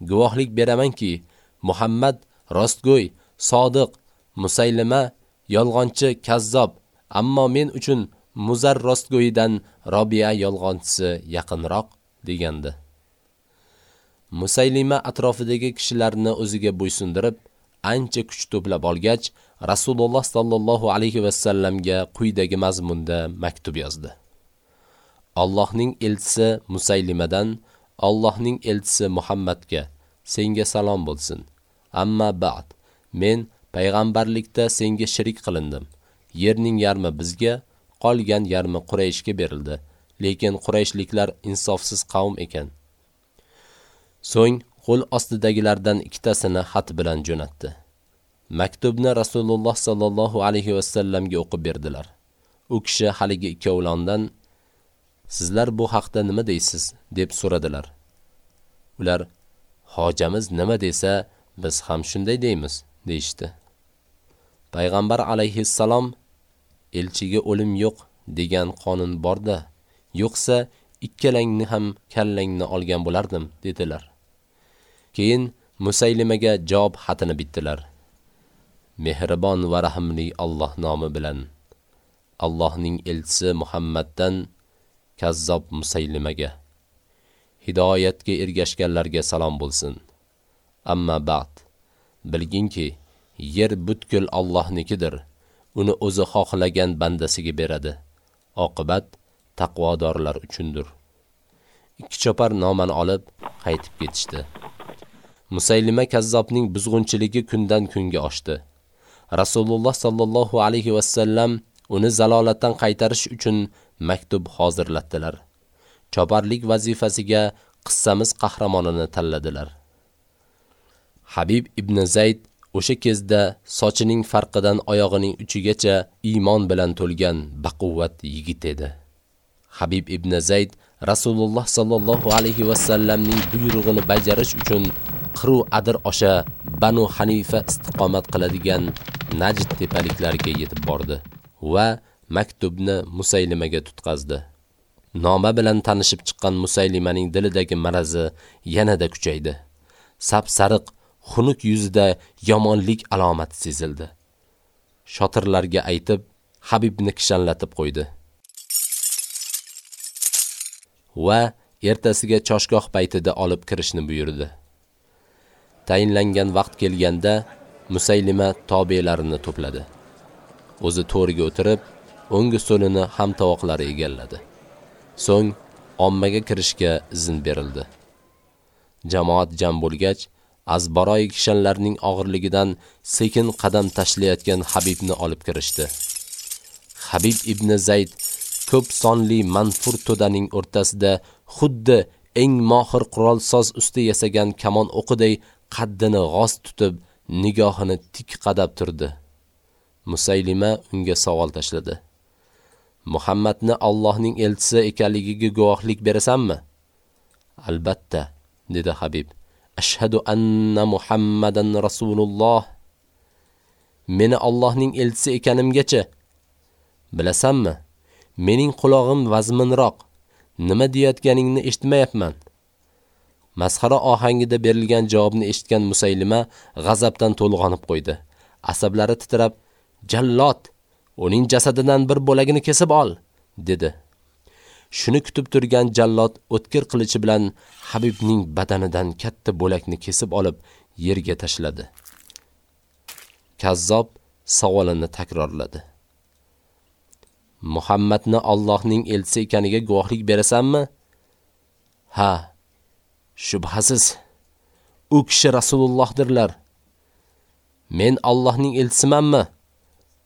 guvohlik beramanki, Muhammad rostgo'y, sodiq, Musaylima yolg'onchi, kazzob, ammo men uchun Muzar rostgo'yidan Robiya yolg'onchisi yaqinroq degandi. Musaylima atrofidagi kishilarni o'ziga bo'ysundirib, ancha kuch to'plab olgach, Rasululloh sallallohu alayhi va sallamga quyidagi mazmunda maktub yozdi. Allohning elchisi Musaylimadan Allohning elchisi Muhammadga senga salom bo'lsin. Amma ba'd, men payg'ambarlikda senga shirik qilindim. Yerning yarmi bizga, qolgan yarmi Qurayshga berildi. Lekin Qurayshliklar insofsiz qavm ekan. So'ng qo'l ostidagilardan ikkitasini xat bilan jo'natdi. Maktubni Rasululloh sallallohu alayhi va sallamga o'qib berdilar. U kishi haligi ikkovlondan Sizlar bu haqda nima deysiz deb so'radilar. Ular hojamiz nima desa, biz ham shunday deymiz deyishdi. Payg'ambar alayhissalom elchiga o'lim yo'q degan qonun borda, yo'qsa ikkalangni ham kallangni olgan bo'lardim dedilar. Keyin Musaylimaga javob xatini bitdilar. Mehribon va rahimli Alloh nomi bilan Allohning elchisi Muhammaddan kazzob Musaylimaga hidoyatga ergashganlarga salom bo'lsin. Amma ba'd bilginki yer butkul Allohnikidir. Uni o'zi xohlagan bandasiga beradi. Oqibat taqvodorlar uchundir. Ikki chopar nomani olib qaytib ketishdi. Musaylima kazzobning buzg'unchiligi kundan kunga oshdi. Rasululloh sallallohu alayhi va sallam uni zalolatdan qaytarish uchun maktub hozirlatdilar. Choparlik vazifasiga qissamiz qahramonini tanladilar. Habib ibn Zayd o'sha kezda sochining farqidan oyog'ining uchigacha iymon bilan to'lgan baquvvat yigit edi. Habib ibn Zayd Rasululloh sallallohu alayhi va sallamning buyrug'ini bajarish uchun Qiru Adir osha Banu Hanifa istiqomat qiladigan Najd tepaliklariga yetib bordi va maktubni Musaylimaga tutqazdi. Noma bilan tanishib chiqqan Musaylimaning dilidagi marazi yanada kuchaydi. Sap-sariq, xunuk yuzida yomonlik alomati sezildi. Shotirlarga aytib, Habibni kishanlatib qo'ydi. Va ertasiga choshgoh paytida olib kirishni buyurdi. Tayinlangan vaqt kelganda Musaylima tobelarini to'pladi. O'zi to'riga o'tirib, o'ngi so'lini ham tovoqlari egalladi. So'ng ommaga kirishga izn berildi. Jamoat jam bo'lgach, azbaroy kishanlarning og'irligidan sekin qadam tashlayotgan Habibni olib kirishdi. Habib ibn Zayd ko'p sonli manfur to'daning o'rtasida xuddi eng mohir qurolsoz usti yasagan kamon o'qiday qaddini g'oz tutib, nigohini tik qadab turdi. Musaylima unga savol tashladi. Muhammadni Allohning elchisi ekanligiga guvohlik berasanmi? Albatta, dedi Habib. Ashhadu anna Muhammadan Rasululloh. Meni Allohning elchisi ekanimgacha bilasanmi? Mening quloqim vazminroq. Nima deyotganingni eshitmayapman. Masxara ohangida berilgan javobni eshitgan Musaylima g'azabdan to'lg'onib qo'ydi. Asablari titrab, "Jallot, uning jasadidan bir bo'lagini kesib ol", dedi. Shuni kutib turgan jallod o'tkir qilichi bilan Habibning badanidan katta bo'lakni kesib olib yerga tashladi. Kazzob savolini takrorladi. Muhammadni Allohning elchisi ekaniga guvohlik berasanmi? Ha, shubhasiz. U kishi Rasulullohdirlar. Men Allohning elchisimanmi?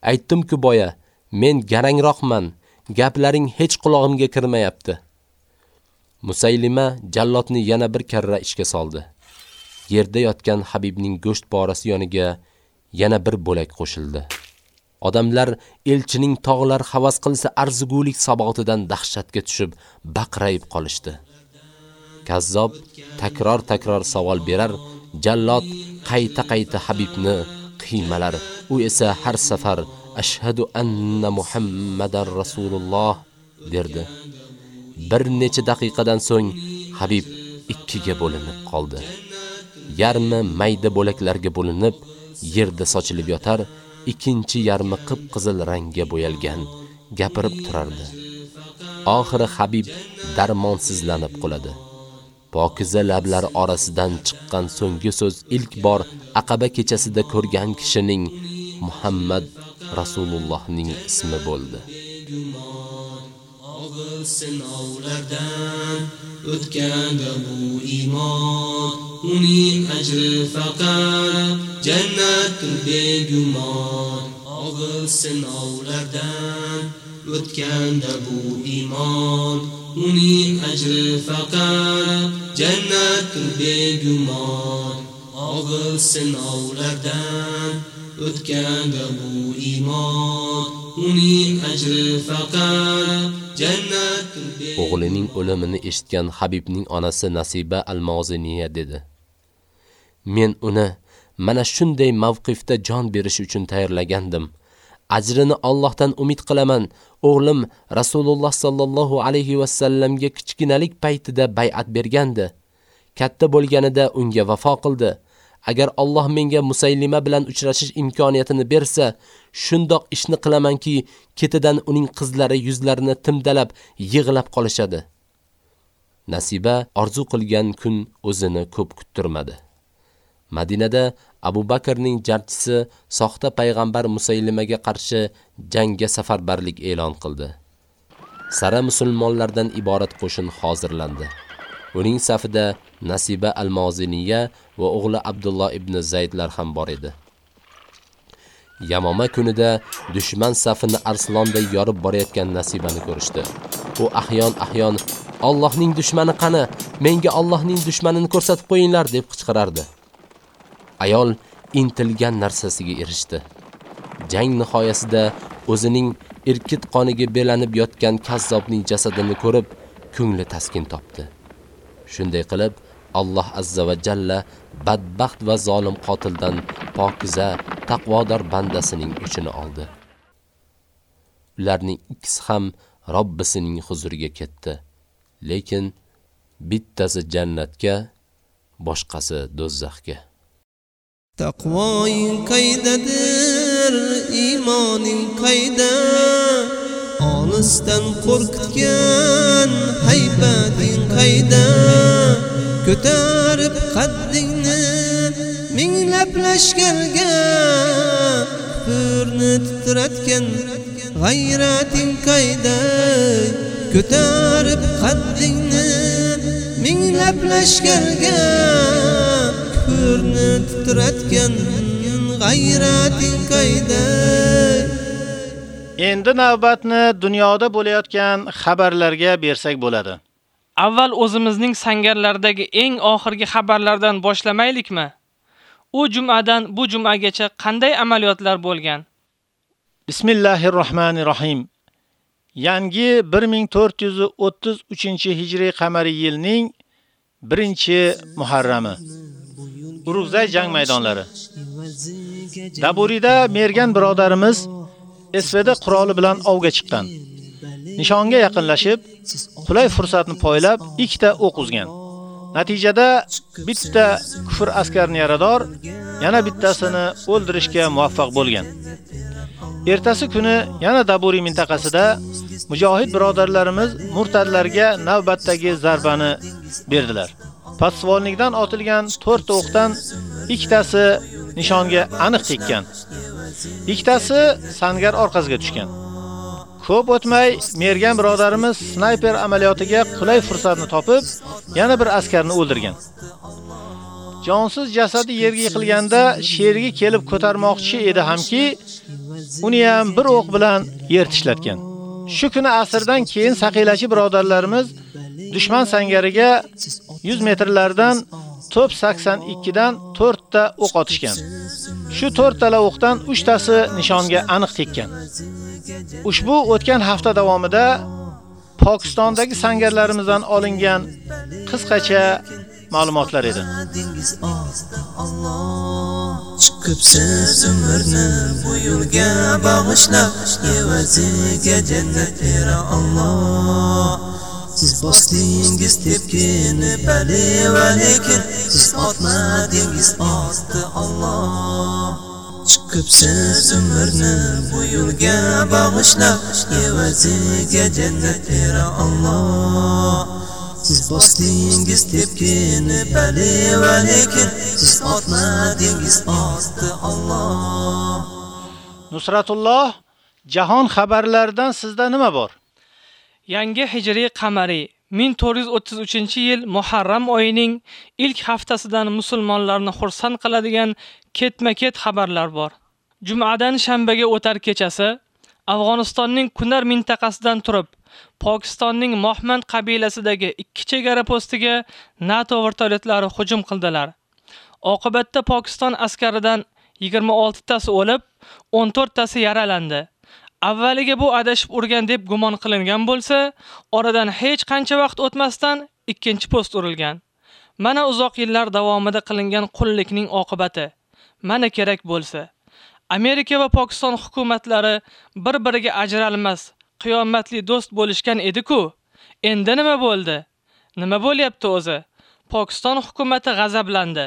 Aytdim-ku boya, men garangroqman. Gaplaring hech qulog'imga kirmayapti. Musaylima jallotni yana bir karra ishga soldi. Yerda yotgan Habibning go'sht borasi yoniga yana bir bo'lak qo'shildi. Odamlar elchining tog'lar havas qilsa arzigulik sabotidan dahshatga tushib, baqrayib qolishdi. Kazzob takror-takror savol berar, jallot qayta-qayta Habibni qiymalar. U esa har safar ashhadu anna Muhammadar Rasululloh derdi. Bir necha daqiqadan so'ng Habib ikkiga bo'linib qoldi. Yarmi mayda bo'laklarga bo'linib, yerda sochilib yotar, ikkinchi yarmi qip-qizil rangga bo'yalgan gapirib turardi. Oxiri Habib darmonsizlanib qoladi. Pokiza lablari orasidan chiqqan so'nggi so'z ilk bor Aqaba kechasida ko'rgan kishining Muhammad Rasulullohning ismi bo'ldi. Og'ir sinovlardan o'tganda bu iymon, uning ajri faqat jannatdir begumon. Og'ir sinovlardan o'tganda bu iymon, uning ajri faqat jannatdir begumon. Og'ir sinovlardan o'tganda bu iymon uning ajri faqat jannatdir O'g'lining o'limini eshitgan Habibning onasi Nasiba almoziniya dedi. Men uni mana shunday mavqifda jon berish uchun tayyorlagandim. Ajrini Allohdan umid qilaman. O'g'lim Rasululloh sallallohu alayhi va sallamga kichkinalik paytida bay'at bergandi. Katta bo'lganida unga vafo qildi. Agar Alloh menga Musaylima bilan uchrashish imkoniyatini bersa, shundoq ishni qilamanki, ketidan uning qizlari yuzlarini timdalab yig'lab qolishadi. Nasiba orzu qilgan kun o'zini ko'p kuttirmadi. Madinada Abu Bakrning jarchisi soxta payg'ambar Musaylimaga qarshi jangga safarbarlik e'lon qildi. Sara musulmonlardan iborat qo'shin hozirlandi. Uning safida Nasiba al-Moziniya va o'g'li Abdulloh ibn Zaydlar ham bor edi. Yamoma kunida dushman safini arslonday yorib borayotgan Nasibani ko'rishdi. U ahyon-ahyon Allohning dushmani qani? Menga Allohning dushmanini ko'rsatib qo'yinglar deb qichqirardi. Ayol intilgan narsasiga erishdi. Jang nihoyasida o'zining irkit qoniga belanib yotgan kazzobning jasadini ko'rib, ko'ngli taskin topdi. Shunday qilib, Alloh azza va jalla badbaxt va zolim qotildan pokiza, taqvodor bandasining uchini oldi. Ularning ikkisi ham Robbisining huzuriga ketdi. Lekin bittasi jannatga, boshqasi do'zaxga. Taqvoing qaydadir, iymoning qayda? Olisdan qo'rqitgan haybating qayda? Ko'tarib qaddingni minglab lashkarga kufrni titratgan g'ayrating qayda? Ko'tarib qaddingni minglab lashkarga kufrni titratgan g'ayrating qayda? Endi navbatni dunyoda bo'layotgan xabarlarga bersak bo'ladi. Avval o'zimizning sangarlardagi eng oxirgi xabarlardan boshlamaylikmi? U jumadan bu jumagacha qanday amaliyotlar bo'lgan? Bismillahirrohmanirrohim. Yangi 1433-hijriy qamariy yilning 1-muharrami. Urug'zay jang maydonlari. Daburida mergan birodarimiz SVD quroli bilan ovga chiqqan. Nishonga yaqinlashib, qulay fursatni poylab, ikkita o'q uzgan. Natijada bitta kufr askarini yarador, yana bittasini o'ldirishga muvaffaq bo'lgan. Ertasi kuni yana Daburi mintaqasida mujohid birodarlarimiz murtadlarga navbatdagi zarbani berdilar. Pasvolnikdan otilgan 4 o'qdan ikkitasi nishonga aniq tekkan. Ikkitasi sangar orqasiga tushgan. Ko'p o'tmay mergan birodarimiz snayper amaliyotiga qulay fursatni topib, yana bir askarni o'ldirgan. Jonsiz jasadi yerga yiqilganda sherigi kelib ko'tarmoqchi edi hamki, uni ham bir o'q bilan yer tishlatgan. Shu kuni asrdan keyin saqilachi birodarlarimiz dushman sangariga 100 metrlardan top 82 dan 4 ta o'q otishgan. Shu 4 tala o'qdan 3 tasi nishonga aniq tekkan. Ushbu o'tgan hafta davomida Pokistondagi sangarlarimizdan olingan qisqacha ma'lumotlar edi. Chiqibsiz umrni bu yo'lga bag'ishlab, evaziga jannat bera Alloh. Siz bosdingiz tepkini bali va lekin siz otmadingiz otdi Alloh. Chiqibsiz umrni bu yo'lga bag'ishlab, evaziga jannat bera Alloh. Siz bosdingiz tepkini bali va lekin siz otmadingiz otdi Alloh. Nusratulloh, jahon xabarlaridan sizda nima bor? Yangi hijriy qamariy 1433-yil Muharram oyining ilk haftasidan musulmonlarni xursand qiladigan ketma-ket xabarlar bor. Jumadan shanbaga o'tar kechasi Afg'onistonning Kunar mintaqasidan turib, Pokistonning Mohmand qabilasidagi ikki chegara postiga NATO vertolyotlari hujum qildilar. Oqibatda Pokiston askaridan 26 tasi o'lib, 14 tasi yaralandi. Avvaliga bu adashib urgan deb gumon qilingan bo'lsa, oradan hech qancha vaqt o'tmasdan ikkinchi post urilgan. Mana uzoq yillar davomida qilingan qullikning oqibati. Mana kerak bo'lsa. Amerika va Pokiston hukumatlari bir-biriga ajralmas, qiyomatli do'st bo'lishgan edi-ku. Endi nima bo'ldi? Nima bo'lyapti o'zi? Pokiston hukumatı g'azablandi.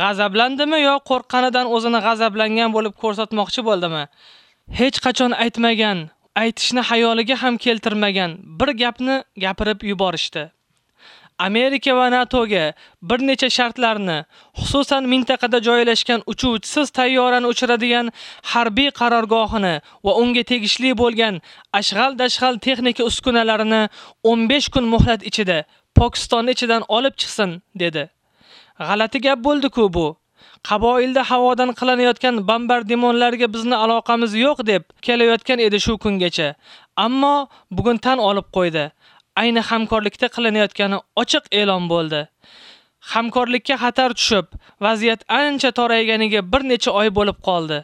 G'azablandimi yo qo'rqqanidan o'zini g'azablangan bo'lib ko'rsatmoqchi bo'ldimi? Hech qachon aytmagan, aytishni hayoliga ham keltirmagan bir gapni gapirib yuborishdi. Amerika va NATOga bir necha shartlarni, xususan mintaqada joylashgan uchuvchisiz tayyorani uchiradigan harbiy qarorgohini va unga tegishli bo'lgan ashg'al-dashg'al texnika uskunalarini 15 kun muhlat ichida Pokiston ichidan olib chiqsin, dedi. G'alati gap bo'ldi-ku bu. Qaboilda havodan qilinayotgan bombardimonlarga bizni aloqamiz yo'q deb kelayotgan edi shu kungacha. Ammo bugun tan olib qo'ydi. ayni hamkorlikda qilinayotgani ochiq e'lon bo'ldi. Hamkorlikka xatar tushib, vaziyat ancha torayganiga bir necha oy bo'lib qoldi.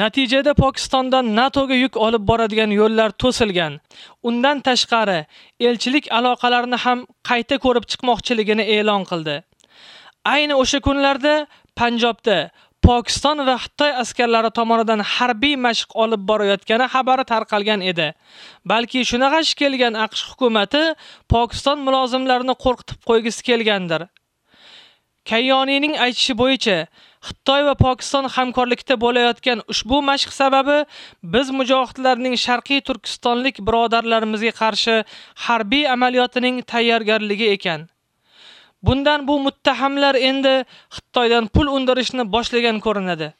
Natijada Pokistondan NATOga yuk olib boradigan yo'llar to'silgan. Undan tashqari, elchilik aloqalarini ham qayta ko'rib chiqmoqchiligini e'lon qildi. Ayni o'sha kunlarda Panjobda Pokiston va Xitoy askarlari tomonidan harbiy mashq olib borayotgani xabari tarqalgan edi. Balki shunaqa kelgan AQSh hukumatı Pokiston mulozimlarini qo'rqitib qo'ygisi kelgandir. Kayyoniyning aytishi bo'yicha, Xitoy va Pokiston hamkorlikda bo'layotgan ushbu mashq sababi biz mujohidlarning Sharqiy Turkistonlik birodarlarimizga qarshi harbiy amaliyotining tayyorgarligi ekan. Bundan bu muttahamlar endi Xitoydan pul undirishni boshlagan ko'rinadi.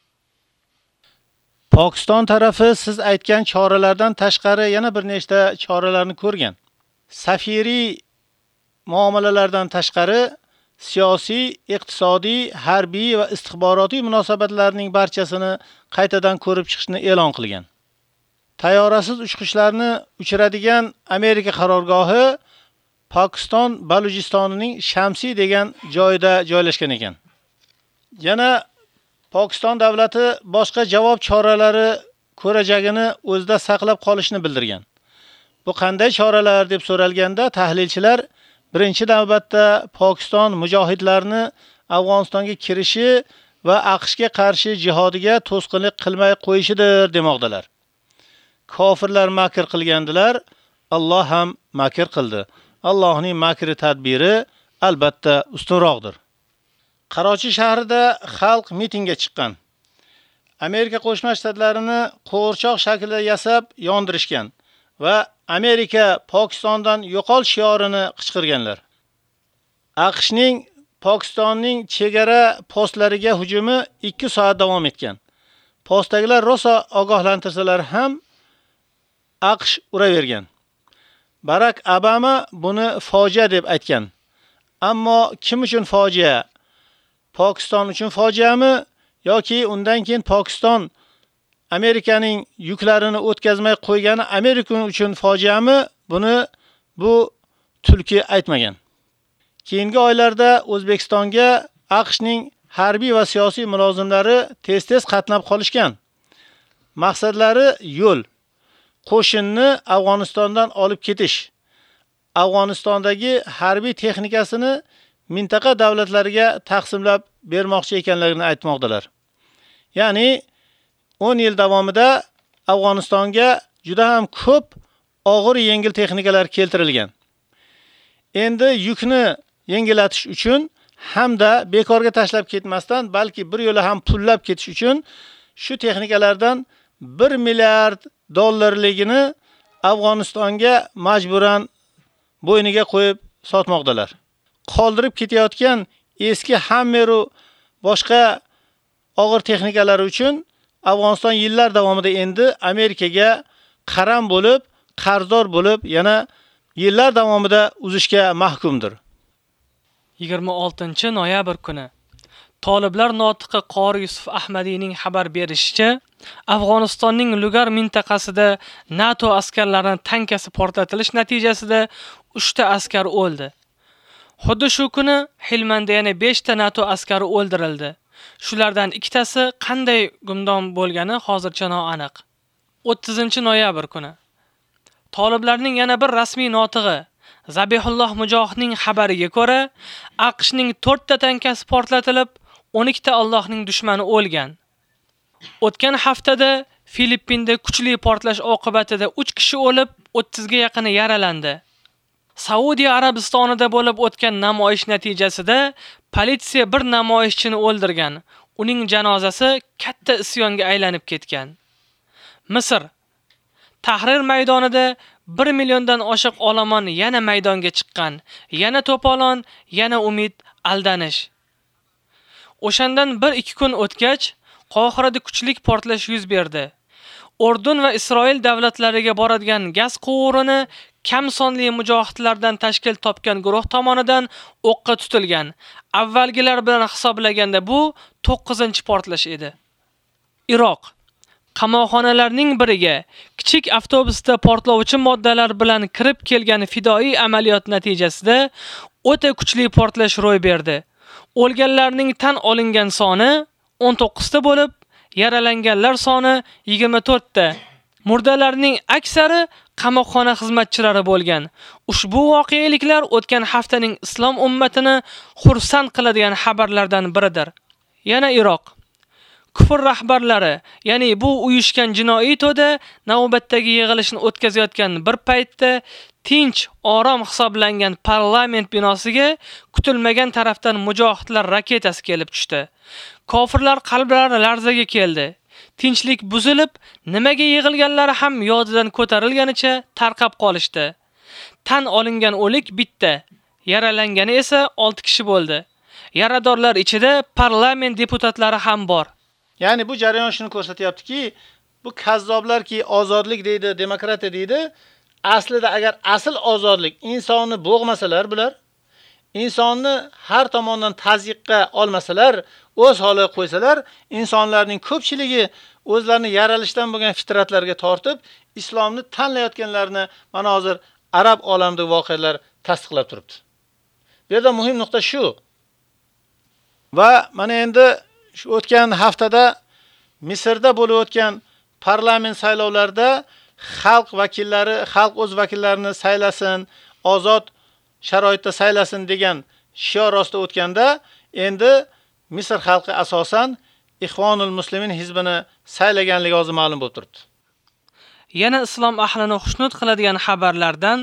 Pokiston tarafi siz aytgan choralardan tashqari yana bir nechta choralarni ko'rgan. Safiri muomalalardan tashqari siyosiy, iqtisodiy, harbiy va istixborotiy munosabatlarning barchasini qaytadan ko'rib chiqishni e'lon qilgan. Tayyorasiz uchqushlarni uchiradigan Amerika qarorgohi Pokiston Balujistonining Shamsi degan joyida joylashgan ekan. Yana Pokiston davlati boshqa javob choralari ko'rajagini o'zida saqlab qolishni bildirgan. Bu qanday choralar deb so'ralganda tahlilchilar birinchi navbatda Pokiston mujohidlarini Afg'onistonga kirishi va AQShga qarshi jihodiga to'sqinlik qilmay qo'yishidir demoqdalar. Kofirlar makr qilgandilar, Alloh ham makr qildi. Allohning makri tadbiri albatta ustunroqdir. Qarochi shahrida xalq mitingga chiqqan. Amerika Qo'shma Shtatlarini qo'g'irchoq shaklida yasab yondirishgan va Amerika Pokistondan yo'qol shiorini qichqirganlar. AQShning Pokistonning chegara postlariga hujumi 2 soat davom etgan. Postdagilar rosa ogohlantirsalar ham AQSh uravergan. Barak Obama buni fojia deb aytgan. Ammo kim uchun fojia? Pokiston uchun fojiami yoki undan keyin Pokiston Amerikaning yuklarini o'tkazmay qo'ygani Amerika uchun fojiami? Buni bu tulki aytmagan. Keyingi oylarda O'zbekistonga AQShning harbiy va siyosiy mulozimlari tez-tez qatnab qolishgan. Maqsadlari yo'l, qo'shinni Afg'onistondan olib ketish, Afg'onistondagi harbiy texnikasini mintaqa davlatlariga taqsimlab bermoqchi ekanligini aytmoqdalar. Ya'ni 10 yil davomida Afg'onistonga juda ham ko'p og'ir yengil texnikalar keltirilgan. Endi yukni yengillatish uchun hamda bekorga tashlab ketmasdan, balki bir yo'la ham pullab ketish uchun shu texnikalardan 1 milliard dollarligini Afg'onistonga majburan bo'yniga qo'yib sotmoqdalar. Qoldirib ketayotgan eski Hammer boshqa og'ir texnikalari uchun Afg'oniston yillar davomida endi Amerikaga qaram bo'lib, qarzdor bo'lib, yana yillar davomida uzishga mahkumdir. 26-noyabr kuni Toliblar notiqi Qori Yusuf Ahmadiyning xabar berishicha, Afg'onistonning Lugar mintaqasida NATO askarlarining tankasi portlatilish natijasida 3 ta askar o'ldi. Xuddi shu kuni Hilmanda yana 5 ta NATO askari o'ldirildi. Shulardan ikkitasi qanday gumdon bo'lgani hozircha noaniq. 30-noyabr kuni Toliblarning yana bir rasmiy notig'i Zabihulloh Mujohidning xabariga ko'ra, AQShning 4 ta tankasi portlatilib, 12 ta Allohning dushmani o'lgan. O'tgan haftada Filippinda kuchli portlash oqibatida 3 kishi o'lib, 30 ga yaqini yaralandi. Saudiya Arabistonida bo'lib o'tgan namoyish natijasida politsiya bir namoyishchini o'ldirgan. Uning janozasi katta isyonga aylanib ketgan. Misr Tahrir maydonida 1 milliondan oshiq olomon yana maydonga chiqqan. Yana to'polon, yana umid, aldanish. O'shandan 1-2 kun o'tgach, Qohirada kuchlik portlash yuz berdi. Ordun va Isroil davlatlariga boradigan gaz quvurini kam sonli mujohidlardan tashkil topgan guruh tomonidan o'qqa tutilgan. Avvalgilar bilan hisoblaganda bu 9-portlash edi. Iroq qamoqxonalarning biriga kichik avtobusda portlovchi moddalar bilan kirib kelgan fidoi amaliyot natijasida o'ta kuchli portlash ro'y berdi. O'lganlarning tan olingan soni 19 ta bo'lib, yaralanganlar soni 24 ta. Murdalarning aksari qamoqxona xizmatchilari bo'lgan. Ushbu voqealiklar o'tgan haftaning islom ummatini xursand qiladigan xabarlardan biridir. Yana Iroq kufr rahbarlari, ya'ni bu uyushgan jinoiy to'da navbatdagi yig'ilishni o'tkazayotgan bir paytda tinch, orom hisoblangan parlament binosiga kutilmagan tarafdan mujohidlar raketasi kelib tushdi. Kofirlar qalblari larzaga keldi. Tinchlik buzilib, nimaga yig'ilganlari ham yodidan ko'tarilganicha tarqab qolishdi. Tan olingan o'lik bitta, yaralangani esa 6 kishi bo'ldi. Yaradorlar ichida parlament deputatlari ham bor. Ya'ni bu jarayon shuni ko'rsatyaptiki, bu kazzoblarki ozodlik deydi, demokratiya deydi. Aslida agar asl ozodlik insonni bo'g'masalar bular, insonni har tomondan tazyiqqa olmasalar, o'z holiga qo'ysalar, insonlarning ko'pchiligi o'zlarini yaralishdan bo'lgan fitratlarga tortib, islomni tanlayotganlarni mana hozir arab olamidagi voqealar tasdiqlab turibdi. Bu yerda muhim nuqta shu. Va mana endi shu o'tgan haftada Misrda bo'lib o'tgan parlament saylovlarida xalq vakillari, xalq o'z vakillarini saylasin, ozod sharoitda saylasin degan shior ostida o'tganda, endi Misr xalqi asosan Ikhwanul Muslimin hizbini saylaganligi hozir ma'lum bo'lib turibdi. Yana islom ahlini xushnud qiladigan xabarlardan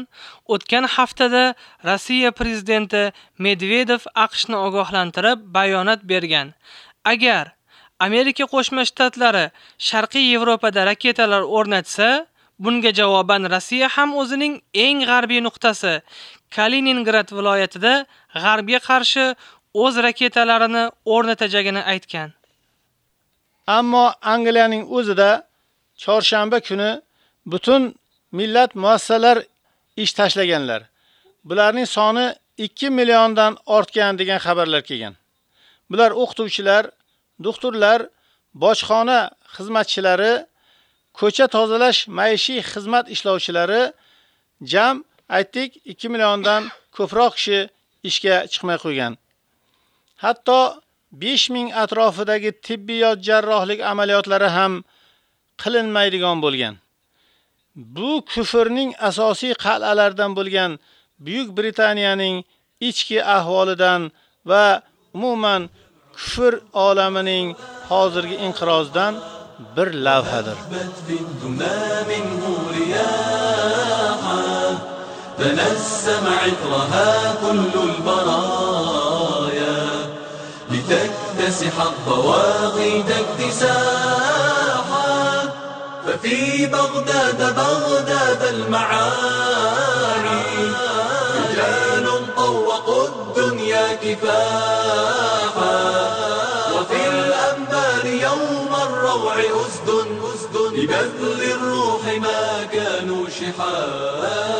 o'tgan haftada Rossiya prezidenti Medvedev AQShni ogohlantirib bayonot bergan. Agar Amerika Qo'shma Shtatlari Sharqiy Yevropada raketalar o'rnatsa, bunga javoban Rossiya ham o'zining eng g'arbiy nuqtasi Kaliningrad viloyatida g'arbga qarshi o'z raketalarini o'rnatajagini aytgan. Ammo Angliyaning o'zida chorshanba kuni butun millat muassasalar ish tashlaganlar. Bularning soni 2 milliondan ortgan degan xabarlar kelgan. Bular o'qituvchilar, doktorlar, bojxona xizmatchilari, ko'cha tozalash maishiy xizmat ishlovchilari jam aytdik 2 milliondan ko'proq kishi ishga chiqmay qo'ygan. Hatto 5000 atrofidagi tibbiyot jarrohlik amaliyotlari ham qilinmaydigan bo'lgan. Bu kufrning asosiy qal'alaridan bo'lgan Buyuk Britaniyaning ichki ahvolidan va umuman kufr olamining hozirgi inqirozidan bir lavhadir. تنسم عطرها كل البرايا لتكتسح الضواغيد اكتساحا. ففي بغداد بغداد المعاني. رجال طوقوا الدنيا كفاحا. وفي الأنبار يوم الروع أسد. أسد لبذل الروح ما كانوا شحاحا.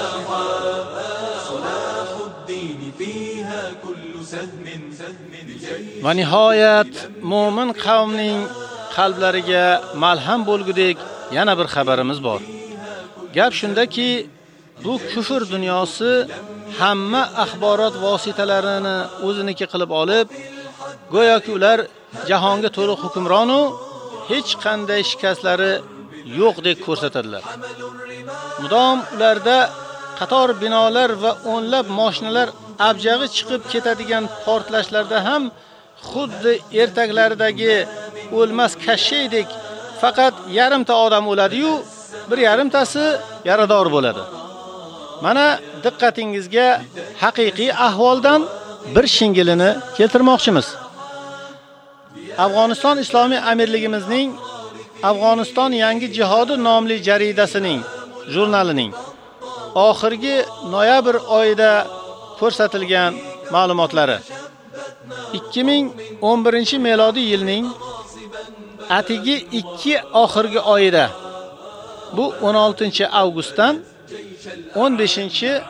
Va nihoyat mu'min qavmning qalblariga malham bo'lgudek yana bir xabarimiz bor. Gap shundaki, bu kufr dunyosi hamma axborot vositalarini o'ziniki qilib olib, go'yoki ular jahonga to'liq hukmron u hech qanday shikastlari yo'qdek ko'rsatadilar. Mudom ularda qator binolar va o'nlab mashinalar abjag'i chiqib ketadigan portlashlarda ham xuddi ertaklaridagi o'lmas kashshaydek faqat yarimta odam o'ladi-yu, bir yarimtasi yarador bo'ladi. Mana diqqatingizga haqiqiy ahvoldan bir shingilini keltirmoqchimiz. Afg'oniston Islomiy amirligimizning Afg'oniston yangi jihodi nomli jaridasining jurnalining oxirgi noyabr oyida ko'rsatilgan ma'lumotlari 2011 melodiy yilning atigi 2 oxirgi oyida bu 16 avgustdan 15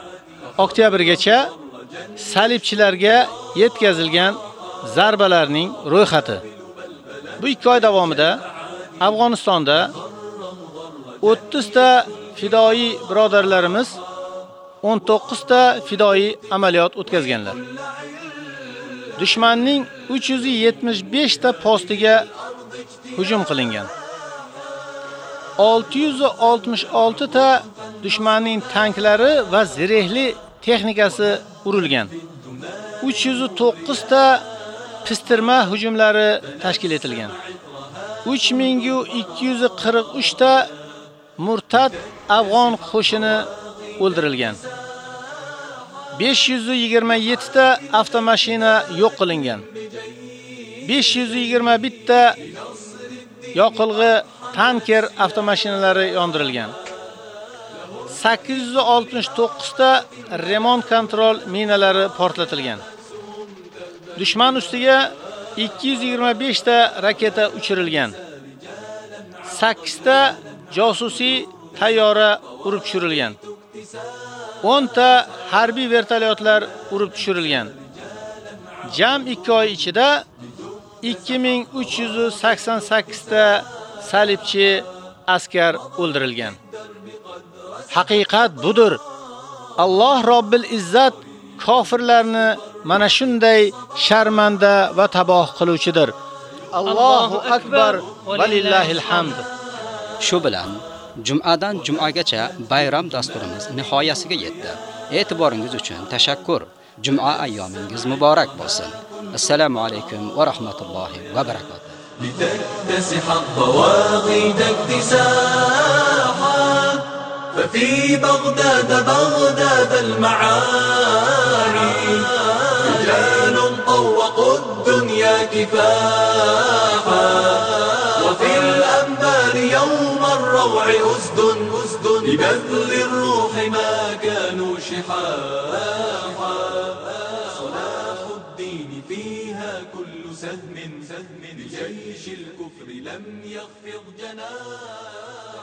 oktyabrgacha salibchilarga yetkazilgan zarbalarning ro'yxati. Bu 2 oy davomida Afg'onistonda 30 ta fidoi birodarlarimiz 19 ta fidoi amaliyot o'tkazganlar. Dushmanning 375 ta postiga hujum qilingan. 666 ta dushmanning tanklari va zirehli texnikasi urilgan. 309 ta pistirma hujumlari tashkil etilgan. 3243 ta murtad afg'on qo'shini o'ldirilgan. 527 ta avtomashina yo'q qilingan. 521 ta yoqilg'i tanker avtomashinalari yondirilgan. 869 ta remont kontrol minalari portlatilgan. Dushman ustiga 225 ta raketa uchirilgan. 8 ta josusiy tayyora urib tushirilgan. 10 ta harbiy vertolyotlar urib tushirilgan. Jam 2 oy ichida 2388 ta salibchi askar o'ldirilgan. Haqiqat budur. Alloh Robbil Izzat kofirlarni mana shunday sharmanda va taboh qiluvchidir. Allohu akbar va lillahil hamd. Shu bilan Jum'adan jum'agacha bayram dasturimiz nihoyasiga yetdi. E'tiboringiz uchun tashakkur. Jum'a ayyomingiz muborak bo'lsin. Assalomu alaykum va rahmatullohi va barakotuh. لتكتسح الطواغيت اكتساحا ففي بغداد بغداد المعاني رجال طوقوا الدنيا كفاحا وفي الأنبار يوم الروع أسد أسد لبذل الروح ما كانوا شحاحا. صلاح الدين فيها كل سهم سهم لجيش الكفر لم يخفض جناحا.